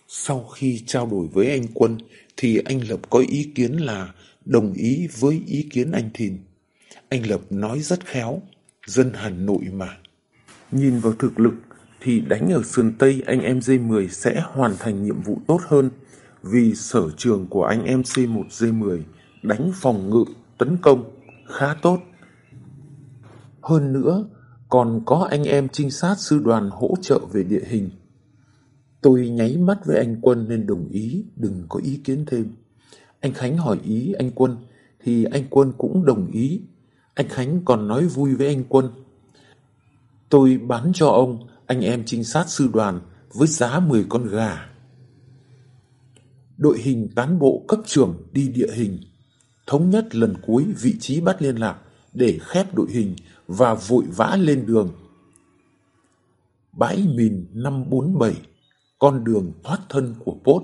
Sau khi trao đổi với anh quân thì anh Lập có ý kiến là đồng ý với ý kiến anh Thìn. Anh Lập nói rất khéo, dân Hà Nội mà. Nhìn vào thực lực thì đánh ở sườn Tây anh em D10 sẽ hoàn thành nhiệm vụ tốt hơn vì sở trường của anh em C1 D10 đánh phòng ngự, tấn công khá tốt. Hơn nữa, còn có anh em trinh sát sư đoàn hỗ trợ về địa hình. Tôi nháy mắt với anh Quân nên đồng ý, đừng có ý kiến thêm. Anh Khánh hỏi ý anh Quân, thì anh Quân cũng đồng ý. Anh Khánh còn nói vui với anh Quân. Tôi bán cho ông, anh em trinh sát sư đoàn, với giá 10 con gà. Đội hình cán bộ cấp trưởng đi địa hình, thống nhất lần cuối vị trí bắt liên lạc để khép đội hình và vội vã lên đường. Bãi mìn 547, con đường thoát thân của Pốt.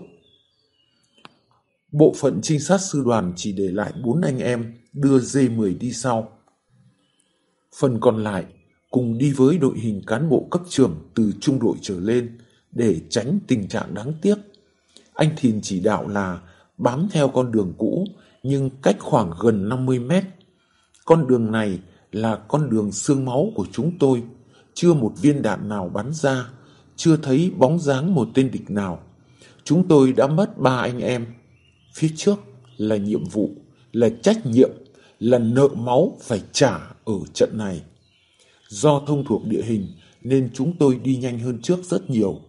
Bộ phận trinh sát sư đoàn chỉ để lại bốn anh em đưa D10 đi sau. Phần còn lại cùng đi với đội hình cán bộ cấp trưởng từ trung đội trở lên để tránh tình trạng đáng tiếc. Anh Thìn chỉ đạo là bám theo con đường cũ nhưng cách khoảng gần 50 mét. Con đường này là con đường xương máu của chúng tôi, chưa một viên đạn nào bắn ra, chưa thấy bóng dáng một tên địch nào. Chúng tôi đã mất ba anh em. Phía trước là nhiệm vụ, là trách nhiệm, là nợ máu phải trả ở trận này. Do thông thuộc địa hình nên chúng tôi đi nhanh hơn trước rất nhiều.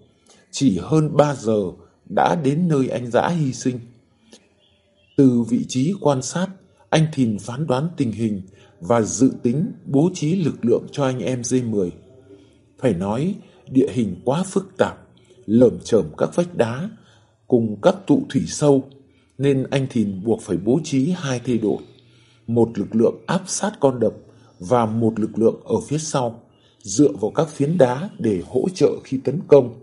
Chỉ hơn 3 giờ đã đến nơi anh Giã hy sinh. Từ vị trí quan sát, anh Thìn phán đoán tình hình và dự tính bố trí lực lượng cho anh em D10. Phải nói, địa hình quá phức tạp, lởm chởm các vách đá cùng các tụ thủy sâu, nên anh Thìn buộc phải bố trí hai thay đội, một lực lượng áp sát con đập và một lực lượng ở phía sau, dựa vào các phiến đá để hỗ trợ khi tấn công.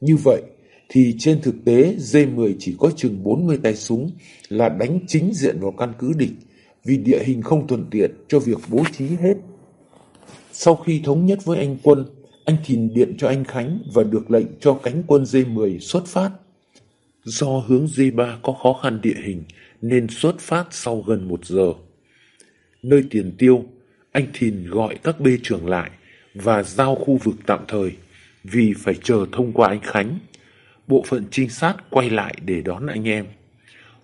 Như vậy, thì trên thực tế D10 chỉ có chừng 40 tay súng là đánh chính diện vào căn cứ địch vì địa hình không thuận tiện cho việc bố trí hết. Sau khi thống nhất với anh quân, anh Thìn điện cho anh Khánh và được lệnh cho cánh quân D10 xuất phát. Do hướng D3 có khó khăn địa hình nên xuất phát sau gần một giờ. Nơi tiền tiêu, anh Thìn gọi các bê trưởng lại và giao khu vực tạm thời vì phải chờ thông qua anh Khánh. Bộ phận trinh sát quay lại để đón anh em.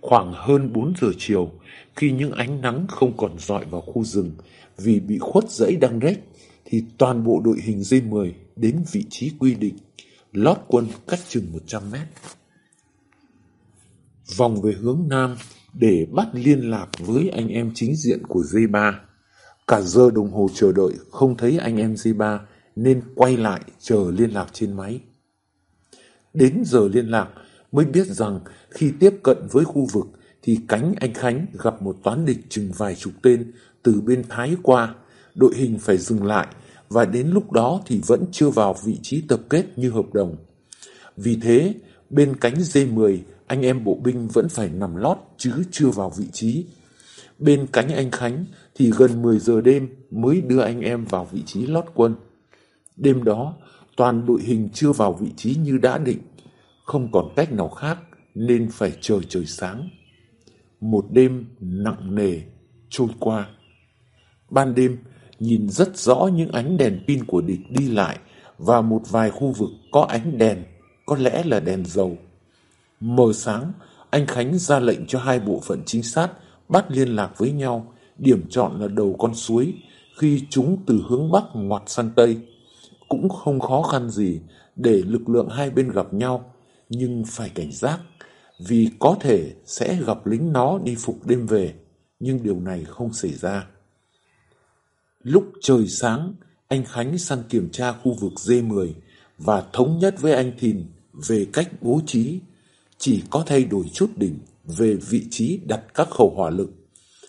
Khoảng hơn 4 giờ chiều, khi những ánh nắng không còn dọi vào khu rừng vì bị khuất dãy đăng rách, thì toàn bộ đội hình dây 10 đến vị trí quy định, lót quân cách chừng 100 mét. Vòng về hướng Nam để bắt liên lạc với anh em chính diện của dây 3. Cả giờ đồng hồ chờ đợi không thấy anh em D3 nên quay lại chờ liên lạc trên máy. Đến giờ liên lạc mới biết rằng khi tiếp cận với khu vực thì cánh anh Khánh gặp một toán địch chừng vài chục tên từ bên Thái qua. Đội hình phải dừng lại và đến lúc đó thì vẫn chưa vào vị trí tập kết như hợp đồng. Vì thế, bên cánh D10, anh em bộ binh vẫn phải nằm lót chứ chưa vào vị trí bên cánh anh Khánh thì gần 10 giờ đêm mới đưa anh em vào vị trí lót quân. Đêm đó, toàn đội hình chưa vào vị trí như đã định, không còn cách nào khác nên phải chờ trời sáng. Một đêm nặng nề trôi qua. Ban đêm, nhìn rất rõ những ánh đèn pin của địch đi lại và một vài khu vực có ánh đèn, có lẽ là đèn dầu. Mờ sáng, anh Khánh ra lệnh cho hai bộ phận trinh sát bắt liên lạc với nhau, điểm chọn là đầu con suối, khi chúng từ hướng Bắc ngoặt sang Tây. Cũng không khó khăn gì để lực lượng hai bên gặp nhau, nhưng phải cảnh giác, vì có thể sẽ gặp lính nó đi phục đêm về, nhưng điều này không xảy ra. Lúc trời sáng, anh Khánh sang kiểm tra khu vực D10 và thống nhất với anh Thìn về cách bố trí, chỉ có thay đổi chút đỉnh về vị trí đặt các khẩu hỏa lực.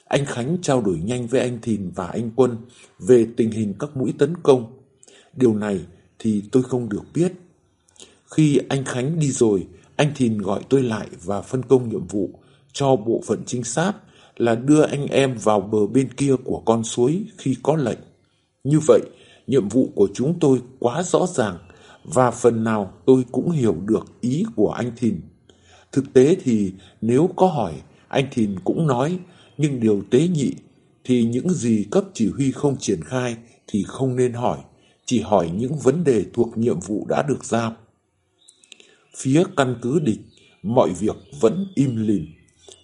Anh Khánh trao đổi nhanh với anh Thìn và anh Quân về tình hình các mũi tấn công. Điều này thì tôi không được biết. Khi anh Khánh đi rồi, anh Thìn gọi tôi lại và phân công nhiệm vụ cho bộ phận trinh sát là đưa anh em vào bờ bên kia của con suối khi có lệnh. Như vậy, nhiệm vụ của chúng tôi quá rõ ràng và phần nào tôi cũng hiểu được ý của anh Thìn. Thực tế thì nếu có hỏi, anh Thìn cũng nói, nhưng điều tế nhị thì những gì cấp chỉ huy không triển khai thì không nên hỏi, chỉ hỏi những vấn đề thuộc nhiệm vụ đã được giao. Phía căn cứ địch, mọi việc vẫn im lìm.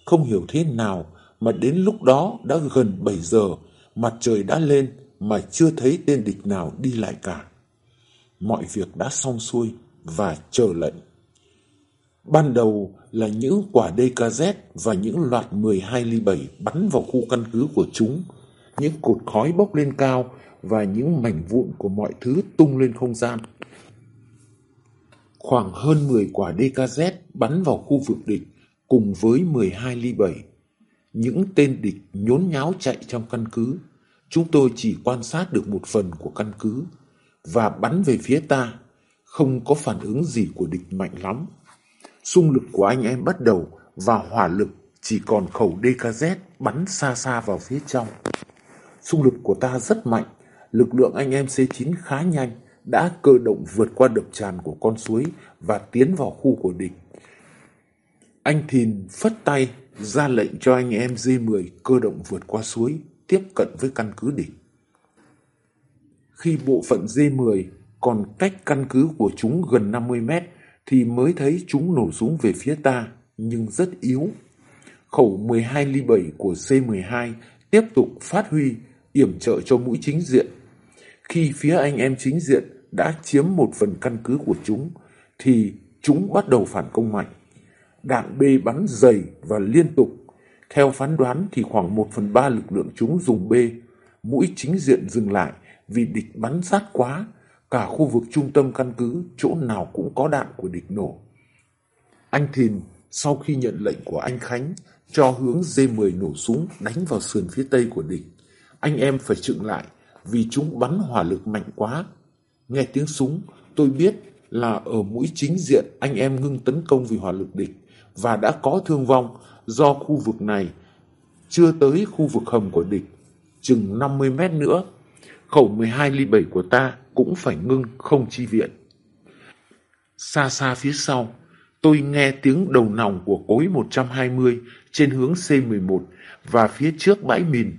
Không hiểu thế nào mà đến lúc đó đã gần 7 giờ, mặt trời đã lên mà chưa thấy tên địch nào đi lại cả. Mọi việc đã xong xuôi và chờ lệnh. Ban đầu là những quả DKZ và những loạt 12 ly 7 bắn vào khu căn cứ của chúng, những cột khói bốc lên cao và những mảnh vụn của mọi thứ tung lên không gian. Khoảng hơn 10 quả DKZ bắn vào khu vực địch cùng với 12 ly 7. Những tên địch nhốn nháo chạy trong căn cứ. Chúng tôi chỉ quan sát được một phần của căn cứ và bắn về phía ta. Không có phản ứng gì của địch mạnh lắm. Xung lực của anh em bắt đầu và hỏa lực chỉ còn khẩu DKZ bắn xa xa vào phía trong. Xung lực của ta rất mạnh, lực lượng anh em C9 khá nhanh, đã cơ động vượt qua đập tràn của con suối và tiến vào khu của địch. Anh Thìn phất tay ra lệnh cho anh em D10 cơ động vượt qua suối, tiếp cận với căn cứ địch. Khi bộ phận D10 còn cách căn cứ của chúng gần 50 mét thì mới thấy chúng nổ súng về phía ta, nhưng rất yếu. Khẩu 12 ly 7 của C12 tiếp tục phát huy, yểm trợ cho mũi chính diện. Khi phía anh em chính diện đã chiếm một phần căn cứ của chúng, thì chúng bắt đầu phản công mạnh. Đạn B bắn dày và liên tục. Theo phán đoán thì khoảng 1 phần 3 lực lượng chúng dùng B. Mũi chính diện dừng lại vì địch bắn sát quá, Cả khu vực trung tâm căn cứ, chỗ nào cũng có đạn của địch nổ. Anh Thìn, sau khi nhận lệnh của anh Khánh, cho hướng D10 nổ súng đánh vào sườn phía tây của địch. Anh em phải trựng lại, vì chúng bắn hỏa lực mạnh quá. Nghe tiếng súng, tôi biết là ở mũi chính diện anh em ngưng tấn công vì hỏa lực địch và đã có thương vong do khu vực này chưa tới khu vực hầm của địch, chừng 50 mét nữa. Khẩu 12 ly 7 của ta cũng phải ngưng không chi viện. Xa xa phía sau, tôi nghe tiếng đầu nòng của cối 120 trên hướng C11 và phía trước bãi mìn.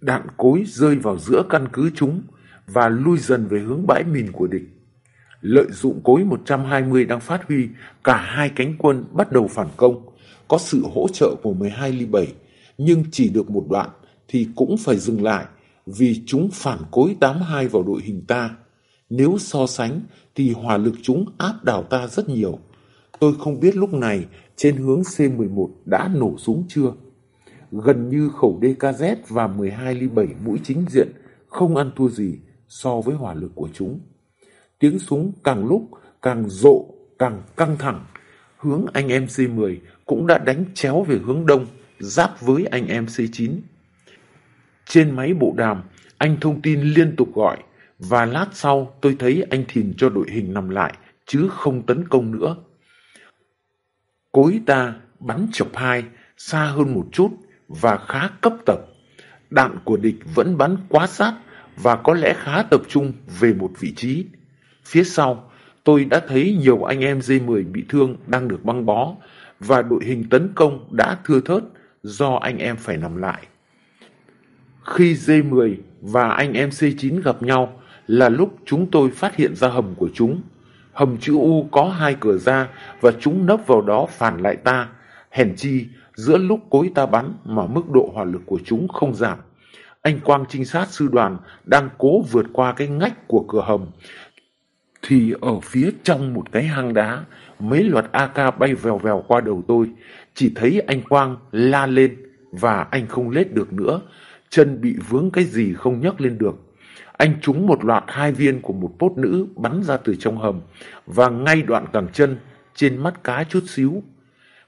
Đạn cối rơi vào giữa căn cứ chúng và lui dần về hướng bãi mìn của địch. Lợi dụng cối 120 đang phát huy, cả hai cánh quân bắt đầu phản công. Có sự hỗ trợ của 12 ly 7, nhưng chỉ được một đoạn thì cũng phải dừng lại vì chúng phản cối 82 vào đội hình ta. Nếu so sánh thì hỏa lực chúng áp đảo ta rất nhiều. Tôi không biết lúc này trên hướng C11 đã nổ súng chưa. Gần như khẩu DKZ và 12 ly 7 mũi chính diện không ăn thua gì so với hỏa lực của chúng. Tiếng súng càng lúc càng rộ, càng căng thẳng. Hướng anh em C10 cũng đã đánh chéo về hướng đông, giáp với anh em C9. Trên máy bộ đàm, anh thông tin liên tục gọi và lát sau tôi thấy anh Thìn cho đội hình nằm lại chứ không tấn công nữa. Cối ta bắn chọc hai xa hơn một chút và khá cấp tập. Đạn của địch vẫn bắn quá sát và có lẽ khá tập trung về một vị trí. Phía sau, tôi đã thấy nhiều anh em D10 bị thương đang được băng bó và đội hình tấn công đã thưa thớt do anh em phải nằm lại. Khi D10 và anh em C9 gặp nhau là lúc chúng tôi phát hiện ra hầm của chúng. Hầm chữ U có hai cửa ra và chúng nấp vào đó phản lại ta. Hèn chi, giữa lúc cối ta bắn mà mức độ hỏa lực của chúng không giảm. Anh Quang trinh sát sư đoàn đang cố vượt qua cái ngách của cửa hầm. Thì ở phía trong một cái hang đá, mấy loạt AK bay vèo vèo qua đầu tôi. Chỉ thấy anh Quang la lên và anh không lết được nữa. Chân bị vướng cái gì không nhấc lên được. Anh trúng một loạt hai viên của một pốt nữ bắn ra từ trong hầm và ngay đoạn cẳng chân trên mắt cá chút xíu.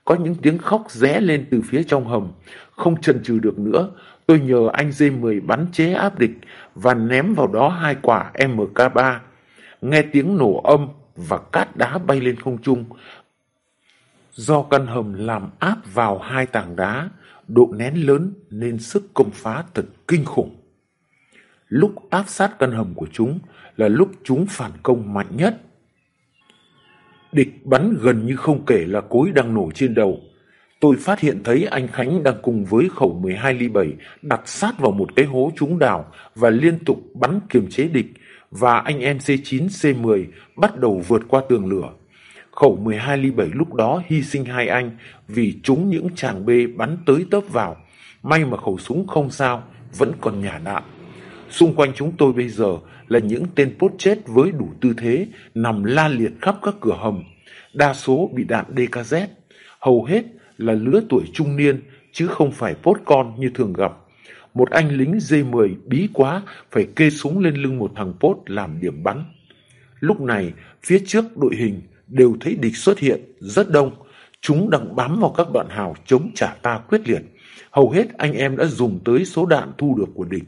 Có những tiếng khóc rẽ lên từ phía trong hầm. Không chần chừ được nữa, tôi nhờ anh D10 bắn chế áp địch và ném vào đó hai quả MK3. Nghe tiếng nổ âm và cát đá bay lên không trung. Do căn hầm làm áp vào hai tảng đá, độ nén lớn nên sức công phá thật kinh khủng. Lúc áp sát căn hầm của chúng là lúc chúng phản công mạnh nhất. Địch bắn gần như không kể là cối đang nổ trên đầu. Tôi phát hiện thấy anh Khánh đang cùng với khẩu 12 ly 7 đặt sát vào một cái hố trúng đảo và liên tục bắn kiềm chế địch và anh em C9, C10 bắt đầu vượt qua tường lửa. Khẩu 12 ly 7 lúc đó hy sinh hai anh vì chúng những chàng bê bắn tới tấp vào. May mà khẩu súng không sao, vẫn còn nhả đạn. Xung quanh chúng tôi bây giờ là những tên pốt chết với đủ tư thế nằm la liệt khắp các cửa hầm. Đa số bị đạn DKZ, hầu hết là lứa tuổi trung niên chứ không phải pốt con như thường gặp. Một anh lính D10 bí quá phải kê súng lên lưng một thằng pốt làm điểm bắn. Lúc này, phía trước đội hình đều thấy địch xuất hiện rất đông. Chúng đang bám vào các đoạn hào chống trả ta quyết liệt. Hầu hết anh em đã dùng tới số đạn thu được của địch.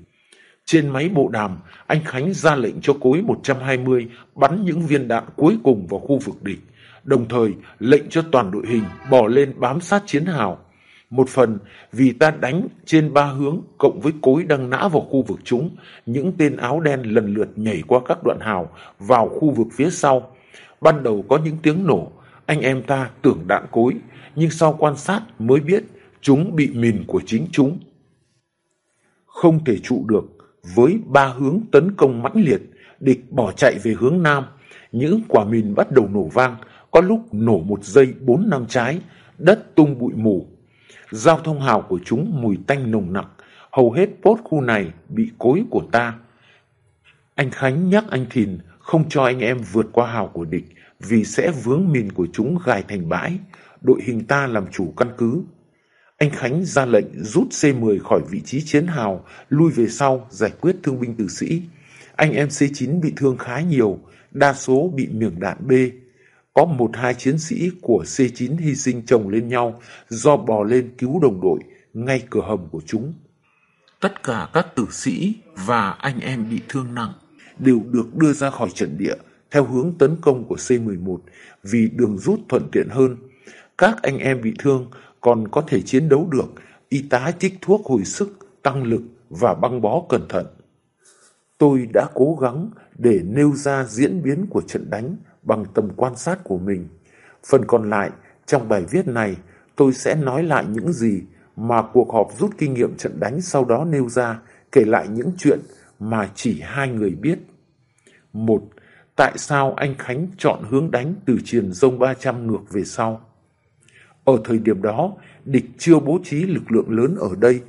Trên máy bộ đàm, anh Khánh ra lệnh cho cối 120 bắn những viên đạn cuối cùng vào khu vực địch, đồng thời lệnh cho toàn đội hình bỏ lên bám sát chiến hào. Một phần vì ta đánh trên ba hướng cộng với cối đang nã vào khu vực chúng, những tên áo đen lần lượt nhảy qua các đoạn hào vào khu vực phía sau. Ban đầu có những tiếng nổ, anh em ta tưởng đạn cối, nhưng sau quan sát mới biết chúng bị mìn của chính chúng. Không thể trụ được, với ba hướng tấn công mãnh liệt, địch bỏ chạy về hướng nam. Những quả mìn bắt đầu nổ vang, có lúc nổ một giây bốn năm trái, đất tung bụi mù. Giao thông hào của chúng mùi tanh nồng nặc, hầu hết post khu này bị cối của ta. Anh Khánh nhắc anh Thìn không cho anh em vượt qua hào của địch vì sẽ vướng mìn của chúng gài thành bãi. Đội hình ta làm chủ căn cứ. Anh Khánh ra lệnh rút C-10 khỏi vị trí chiến hào, lui về sau giải quyết thương binh tử sĩ. Anh em C-9 bị thương khá nhiều, đa số bị miệng đạn B. Có một hai chiến sĩ của C-9 hy sinh chồng lên nhau do bò lên cứu đồng đội ngay cửa hầm của chúng. Tất cả các tử sĩ và anh em bị thương nặng đều được đưa ra khỏi trận địa theo hướng tấn công của C-11 vì đường rút thuận tiện hơn. Các anh em bị thương còn có thể chiến đấu được, y tá trích thuốc hồi sức, tăng lực và băng bó cẩn thận. Tôi đã cố gắng để nêu ra diễn biến của trận đánh bằng tầm quan sát của mình. Phần còn lại, trong bài viết này, tôi sẽ nói lại những gì mà cuộc họp rút kinh nghiệm trận đánh sau đó nêu ra, kể lại những chuyện mà chỉ hai người biết. Một, tại sao anh Khánh chọn hướng đánh từ triền rông 300 ngược về sau? Ở thời điểm đó, địch chưa bố trí lực lượng lớn ở đây,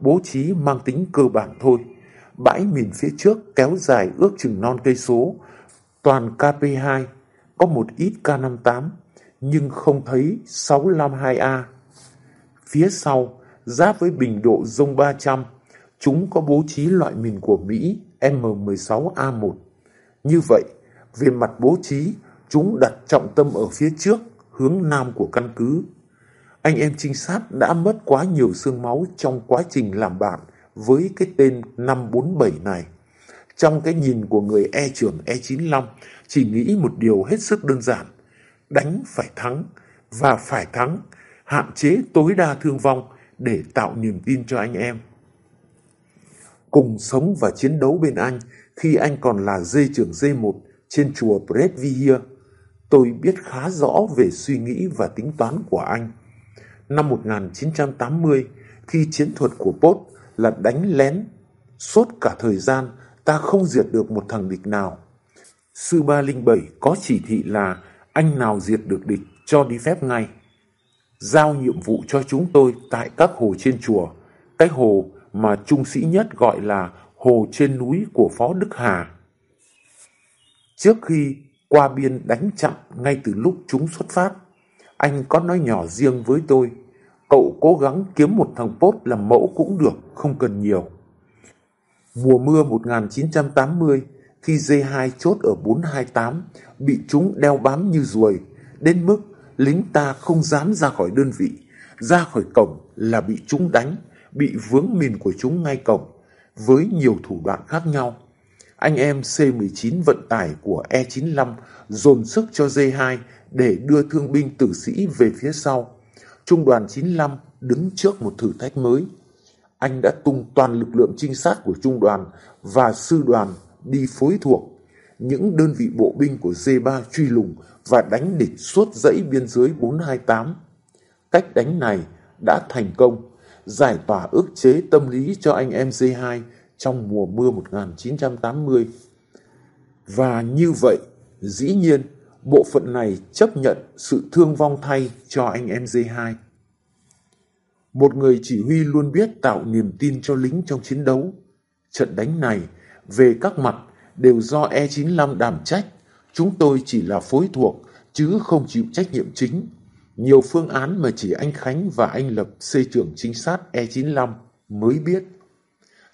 bố trí mang tính cơ bản thôi. Bãi mìn phía trước kéo dài ước chừng non cây số, toàn KP2, có một ít K58, nhưng không thấy 652A. Phía sau, giáp với bình độ rông 300, chúng có bố trí loại mìn của Mỹ M16A1. Như vậy, về mặt bố trí, chúng đặt trọng tâm ở phía trước, hướng nam của căn cứ anh em trinh sát đã mất quá nhiều xương máu trong quá trình làm bạn với cái tên 547 này. Trong cái nhìn của người E trưởng E95 chỉ nghĩ một điều hết sức đơn giản. Đánh phải thắng và phải thắng, hạn chế tối đa thương vong để tạo niềm tin cho anh em. Cùng sống và chiến đấu bên anh khi anh còn là dây trưởng dây một trên chùa Bredvihir, tôi biết khá rõ về suy nghĩ và tính toán của anh. Năm 1980, khi chiến thuật của Pốt là đánh lén, suốt cả thời gian ta không diệt được một thằng địch nào. Sư 307 có chỉ thị là anh nào diệt được địch cho đi phép ngay. Giao nhiệm vụ cho chúng tôi tại các hồ trên chùa, cái hồ mà trung sĩ nhất gọi là hồ trên núi của Phó Đức Hà. Trước khi qua biên đánh chặn ngay từ lúc chúng xuất phát, anh có nói nhỏ riêng với tôi, cậu cố gắng kiếm một thằng pốt làm mẫu cũng được, không cần nhiều. Mùa mưa 1980, khi D2 chốt ở 428, bị chúng đeo bám như ruồi, đến mức lính ta không dám ra khỏi đơn vị, ra khỏi cổng là bị chúng đánh, bị vướng mìn của chúng ngay cổng, với nhiều thủ đoạn khác nhau. Anh em C-19 vận tải của E-95 dồn sức cho D2 để đưa thương binh tử sĩ về phía sau. Trung đoàn 95 đứng trước một thử thách mới. Anh đã tung toàn lực lượng trinh sát của trung đoàn và sư đoàn đi phối thuộc những đơn vị bộ binh của D3 truy lùng và đánh địch suốt dãy biên giới 428. Cách đánh này đã thành công, giải tỏa ức chế tâm lý cho anh em D2 trong mùa mưa 1980. Và như vậy, dĩ nhiên, bộ phận này chấp nhận sự thương vong thay cho anh em D2. Một người chỉ huy luôn biết tạo niềm tin cho lính trong chiến đấu. Trận đánh này, về các mặt, đều do E95 đảm trách. Chúng tôi chỉ là phối thuộc, chứ không chịu trách nhiệm chính. Nhiều phương án mà chỉ anh Khánh và anh Lập xây trưởng trinh sát E95 mới biết.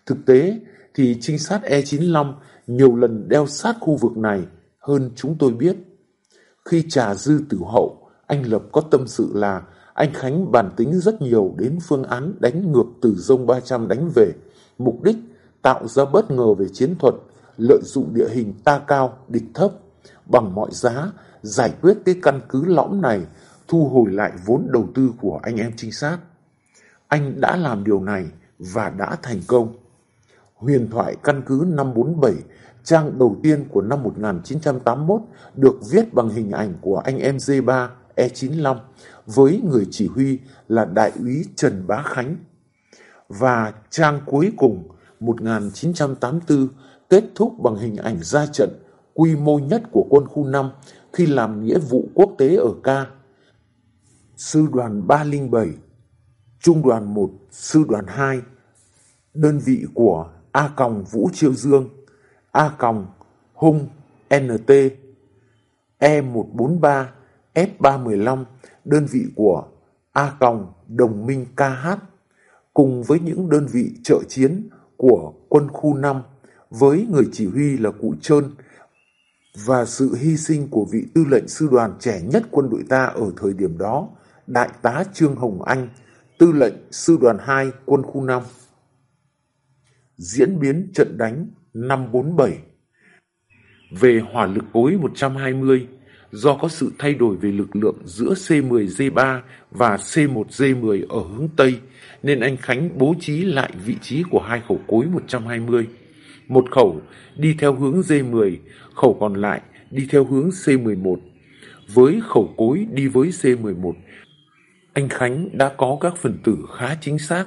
Thực tế thì trinh sát E95 nhiều lần đeo sát khu vực này hơn chúng tôi biết. Khi trà dư tử hậu, anh Lập có tâm sự là anh Khánh bàn tính rất nhiều đến phương án đánh ngược từ dông 300 đánh về, mục đích tạo ra bất ngờ về chiến thuật, lợi dụng địa hình ta cao, địch thấp, bằng mọi giá giải quyết cái căn cứ lõm này, thu hồi lại vốn đầu tư của anh em trinh sát. Anh đã làm điều này và đã thành công. Huyền thoại căn cứ 547, trang đầu tiên của năm 1981 được viết bằng hình ảnh của anh em D3 E95 với người chỉ huy là Đại úy Trần Bá Khánh. Và trang cuối cùng 1984 kết thúc bằng hình ảnh ra trận quy mô nhất của quân khu 5 khi làm nghĩa vụ quốc tế ở ca. Sư đoàn 307, Trung đoàn 1, Sư đoàn 2, đơn vị của A Còng Vũ Triệu Dương, A Còng Hung NT, E143, F315, đơn vị của A Còng Đồng Minh KH, cùng với những đơn vị trợ chiến của quân khu 5 với người chỉ huy là cụ Trơn và sự hy sinh của vị tư lệnh sư đoàn trẻ nhất quân đội ta ở thời điểm đó, Đại tá Trương Hồng Anh, tư lệnh sư đoàn 2 quân khu 5. Diễn biến trận đánh 547 Về hỏa lực cối 120, do có sự thay đổi về lực lượng giữa C10G3 và C1G10 ở hướng Tây, nên anh Khánh bố trí lại vị trí của hai khẩu cối 120. Một khẩu đi theo hướng D10, khẩu còn lại đi theo hướng C11. Với khẩu cối đi với C11, anh Khánh đã có các phần tử khá chính xác.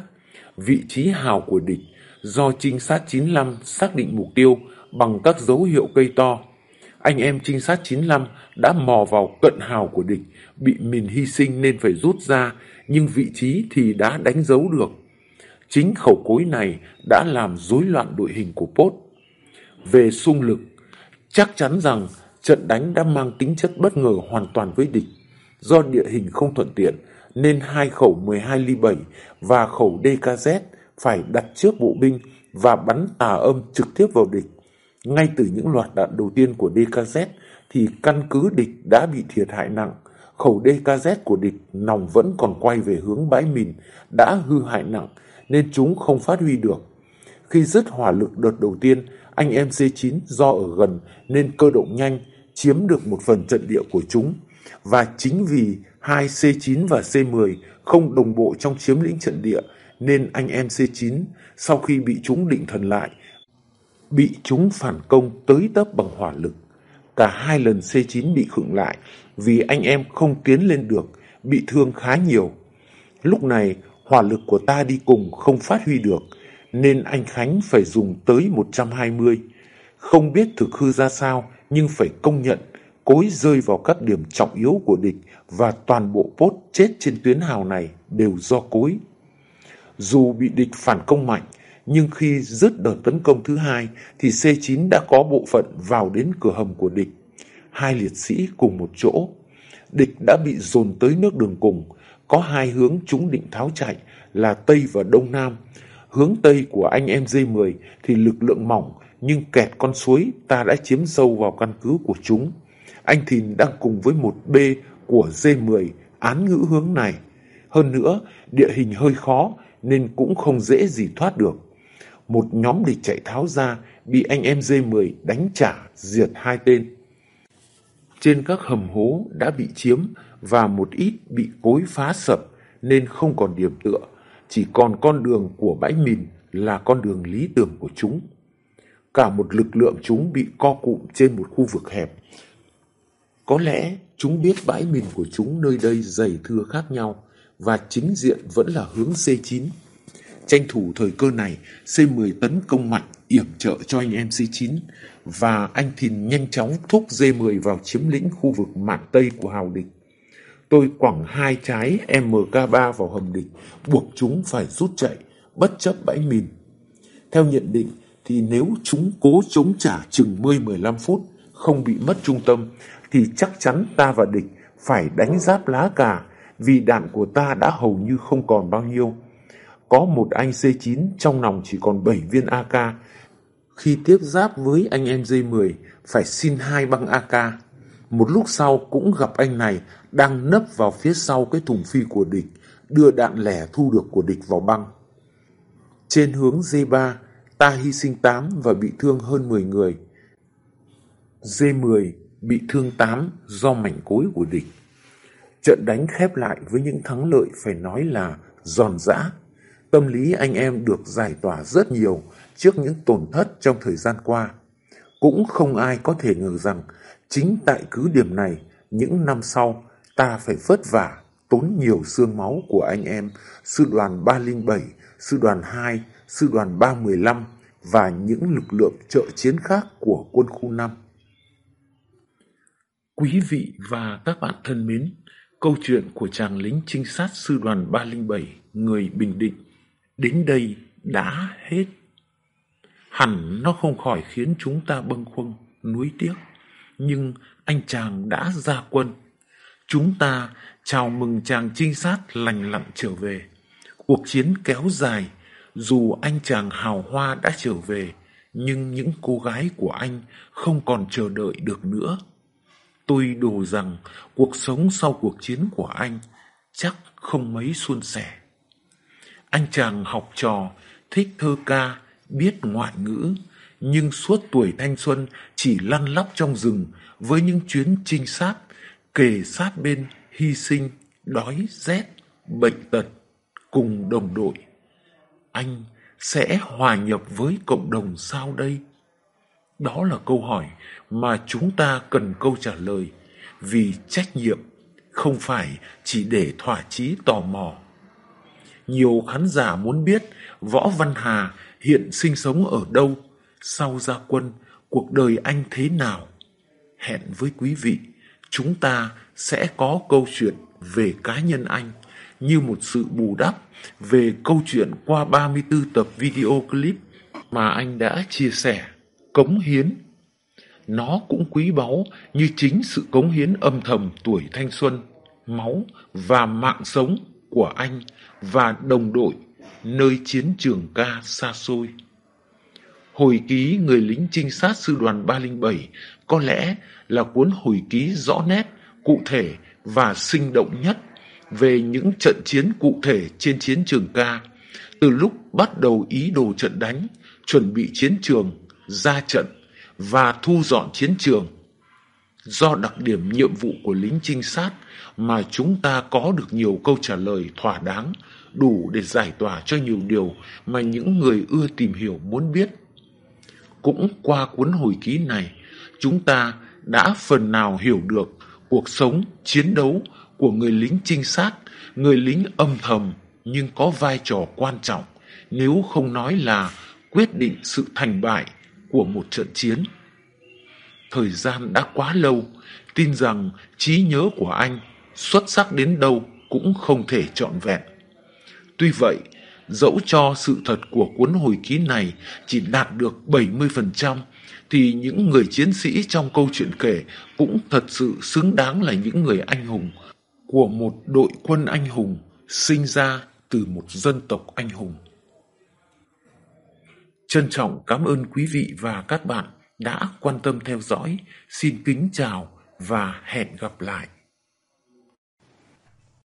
Vị trí hào của địch do trinh sát 95 xác định mục tiêu bằng các dấu hiệu cây to. Anh em trinh sát 95 đã mò vào cận hào của địch, bị mình hy sinh nên phải rút ra, nhưng vị trí thì đã đánh dấu được. Chính khẩu cối này đã làm rối loạn đội hình của Pốt. Về xung lực, chắc chắn rằng trận đánh đã mang tính chất bất ngờ hoàn toàn với địch. Do địa hình không thuận tiện, nên hai khẩu 12 ly 7 và khẩu DKZ phải đặt trước bộ binh và bắn tà âm trực tiếp vào địch. Ngay từ những loạt đạn đầu tiên của DKZ thì căn cứ địch đã bị thiệt hại nặng. Khẩu DKZ của địch nòng vẫn còn quay về hướng bãi mìn, đã hư hại nặng nên chúng không phát huy được. Khi dứt hỏa lực đợt đầu tiên, anh em C9 do ở gần nên cơ động nhanh, chiếm được một phần trận địa của chúng. Và chính vì hai C9 và C10 không đồng bộ trong chiếm lĩnh trận địa nên anh em C9 sau khi bị chúng định thần lại bị chúng phản công tới tấp bằng hỏa lực. Cả hai lần C9 bị khựng lại vì anh em không tiến lên được, bị thương khá nhiều. Lúc này, hỏa lực của ta đi cùng không phát huy được, nên anh Khánh phải dùng tới 120. Không biết thực hư ra sao, nhưng phải công nhận cối rơi vào các điểm trọng yếu của địch và toàn bộ pốt chết trên tuyến hào này đều do cối. Dù bị địch phản công mạnh, nhưng khi dứt đợt tấn công thứ hai thì C9 đã có bộ phận vào đến cửa hầm của địch. Hai liệt sĩ cùng một chỗ. Địch đã bị dồn tới nước đường cùng, có hai hướng chúng định tháo chạy là Tây và Đông Nam. Hướng Tây của anh em D10 thì lực lượng mỏng nhưng kẹt con suối ta đã chiếm sâu vào căn cứ của chúng. Anh Thìn đang cùng với một B của D10 án ngữ hướng này. Hơn nữa, địa hình hơi khó nên cũng không dễ gì thoát được. Một nhóm địch chạy tháo ra bị anh em D10 đánh trả diệt hai tên. Trên các hầm hố đã bị chiếm và một ít bị cối phá sập nên không còn điểm tựa, chỉ còn con đường của bãi mìn là con đường lý tưởng của chúng. Cả một lực lượng chúng bị co cụm trên một khu vực hẹp. Có lẽ chúng biết bãi mìn của chúng nơi đây dày thưa khác nhau và chính diện vẫn là hướng C9. Tranh thủ thời cơ này, C10 tấn công mạnh yểm trợ cho anh em C9 và anh Thìn nhanh chóng thúc D10 vào chiếm lĩnh khu vực mạn Tây của hào địch. Tôi quẳng hai trái MK3 vào hầm địch, buộc chúng phải rút chạy, bất chấp bãi mìn. Theo nhận định, thì nếu chúng cố chống trả chừng 10-15 phút, không bị mất trung tâm, thì chắc chắn ta và địch phải đánh giáp lá cả vì đạn của ta đã hầu như không còn bao nhiêu. Có một anh C9 trong lòng chỉ còn 7 viên AK. Khi tiếp giáp với anh em D10, phải xin hai băng AK. Một lúc sau cũng gặp anh này đang nấp vào phía sau cái thùng phi của địch, đưa đạn lẻ thu được của địch vào băng. Trên hướng D3, ta hy sinh 8 và bị thương hơn 10 người. D10 bị thương 8 do mảnh cối của địch. Trận đánh khép lại với những thắng lợi phải nói là giòn giã. Tâm lý anh em được giải tỏa rất nhiều trước những tổn thất trong thời gian qua. Cũng không ai có thể ngờ rằng chính tại cứ điểm này những năm sau ta phải vất vả tốn nhiều xương máu của anh em sư đoàn 307, sư đoàn 2, sư đoàn 315 và những lực lượng trợ chiến khác của quân khu 5. Quý vị và các bạn thân mến, câu chuyện của chàng lính trinh sát sư đoàn 307 người Bình Định đến đây đã hết. Hẳn nó không khỏi khiến chúng ta bâng khuâng, nuối tiếc. Nhưng anh chàng đã ra quân. Chúng ta chào mừng chàng trinh sát lành lặn trở về. Cuộc chiến kéo dài, dù anh chàng hào hoa đã trở về, nhưng những cô gái của anh không còn chờ đợi được nữa. Tôi đồ rằng cuộc sống sau cuộc chiến của anh chắc không mấy suôn sẻ. Anh chàng học trò, thích thơ ca, biết ngoại ngữ, nhưng suốt tuổi thanh xuân chỉ lăn lóc trong rừng với những chuyến trinh sát, kề sát bên hy sinh, đói rét, bệnh tật cùng đồng đội. Anh sẽ hòa nhập với cộng đồng sao đây? Đó là câu hỏi mà chúng ta cần câu trả lời vì trách nhiệm không phải chỉ để thỏa chí tò mò. Nhiều khán giả muốn biết Võ Văn Hà hiện sinh sống ở đâu, sau gia quân, cuộc đời anh thế nào. Hẹn với quý vị, chúng ta sẽ có câu chuyện về cá nhân anh như một sự bù đắp về câu chuyện qua 34 tập video clip mà anh đã chia sẻ, cống hiến. Nó cũng quý báu như chính sự cống hiến âm thầm tuổi thanh xuân, máu và mạng sống của anh và đồng đội nơi chiến trường ca xa xôi. Hồi ký người lính trinh sát sư đoàn 307 có lẽ là cuốn hồi ký rõ nét, cụ thể và sinh động nhất về những trận chiến cụ thể trên chiến trường ca, từ lúc bắt đầu ý đồ trận đánh, chuẩn bị chiến trường, ra trận và thu dọn chiến trường. Do đặc điểm nhiệm vụ của lính trinh sát mà chúng ta có được nhiều câu trả lời thỏa đáng, đủ để giải tỏa cho nhiều điều mà những người ưa tìm hiểu muốn biết. Cũng qua cuốn hồi ký này, chúng ta đã phần nào hiểu được cuộc sống, chiến đấu của người lính trinh sát, người lính âm thầm nhưng có vai trò quan trọng, nếu không nói là quyết định sự thành bại của một trận chiến. Thời gian đã quá lâu, tin rằng trí nhớ của anh xuất sắc đến đâu cũng không thể trọn vẹn. Tuy vậy, dẫu cho sự thật của cuốn hồi ký này chỉ đạt được 70%, thì những người chiến sĩ trong câu chuyện kể cũng thật sự xứng đáng là những người anh hùng của một đội quân anh hùng sinh ra từ một dân tộc anh hùng. Trân trọng cảm ơn quý vị và các bạn đã quan tâm theo dõi. Xin kính chào và hẹn gặp lại.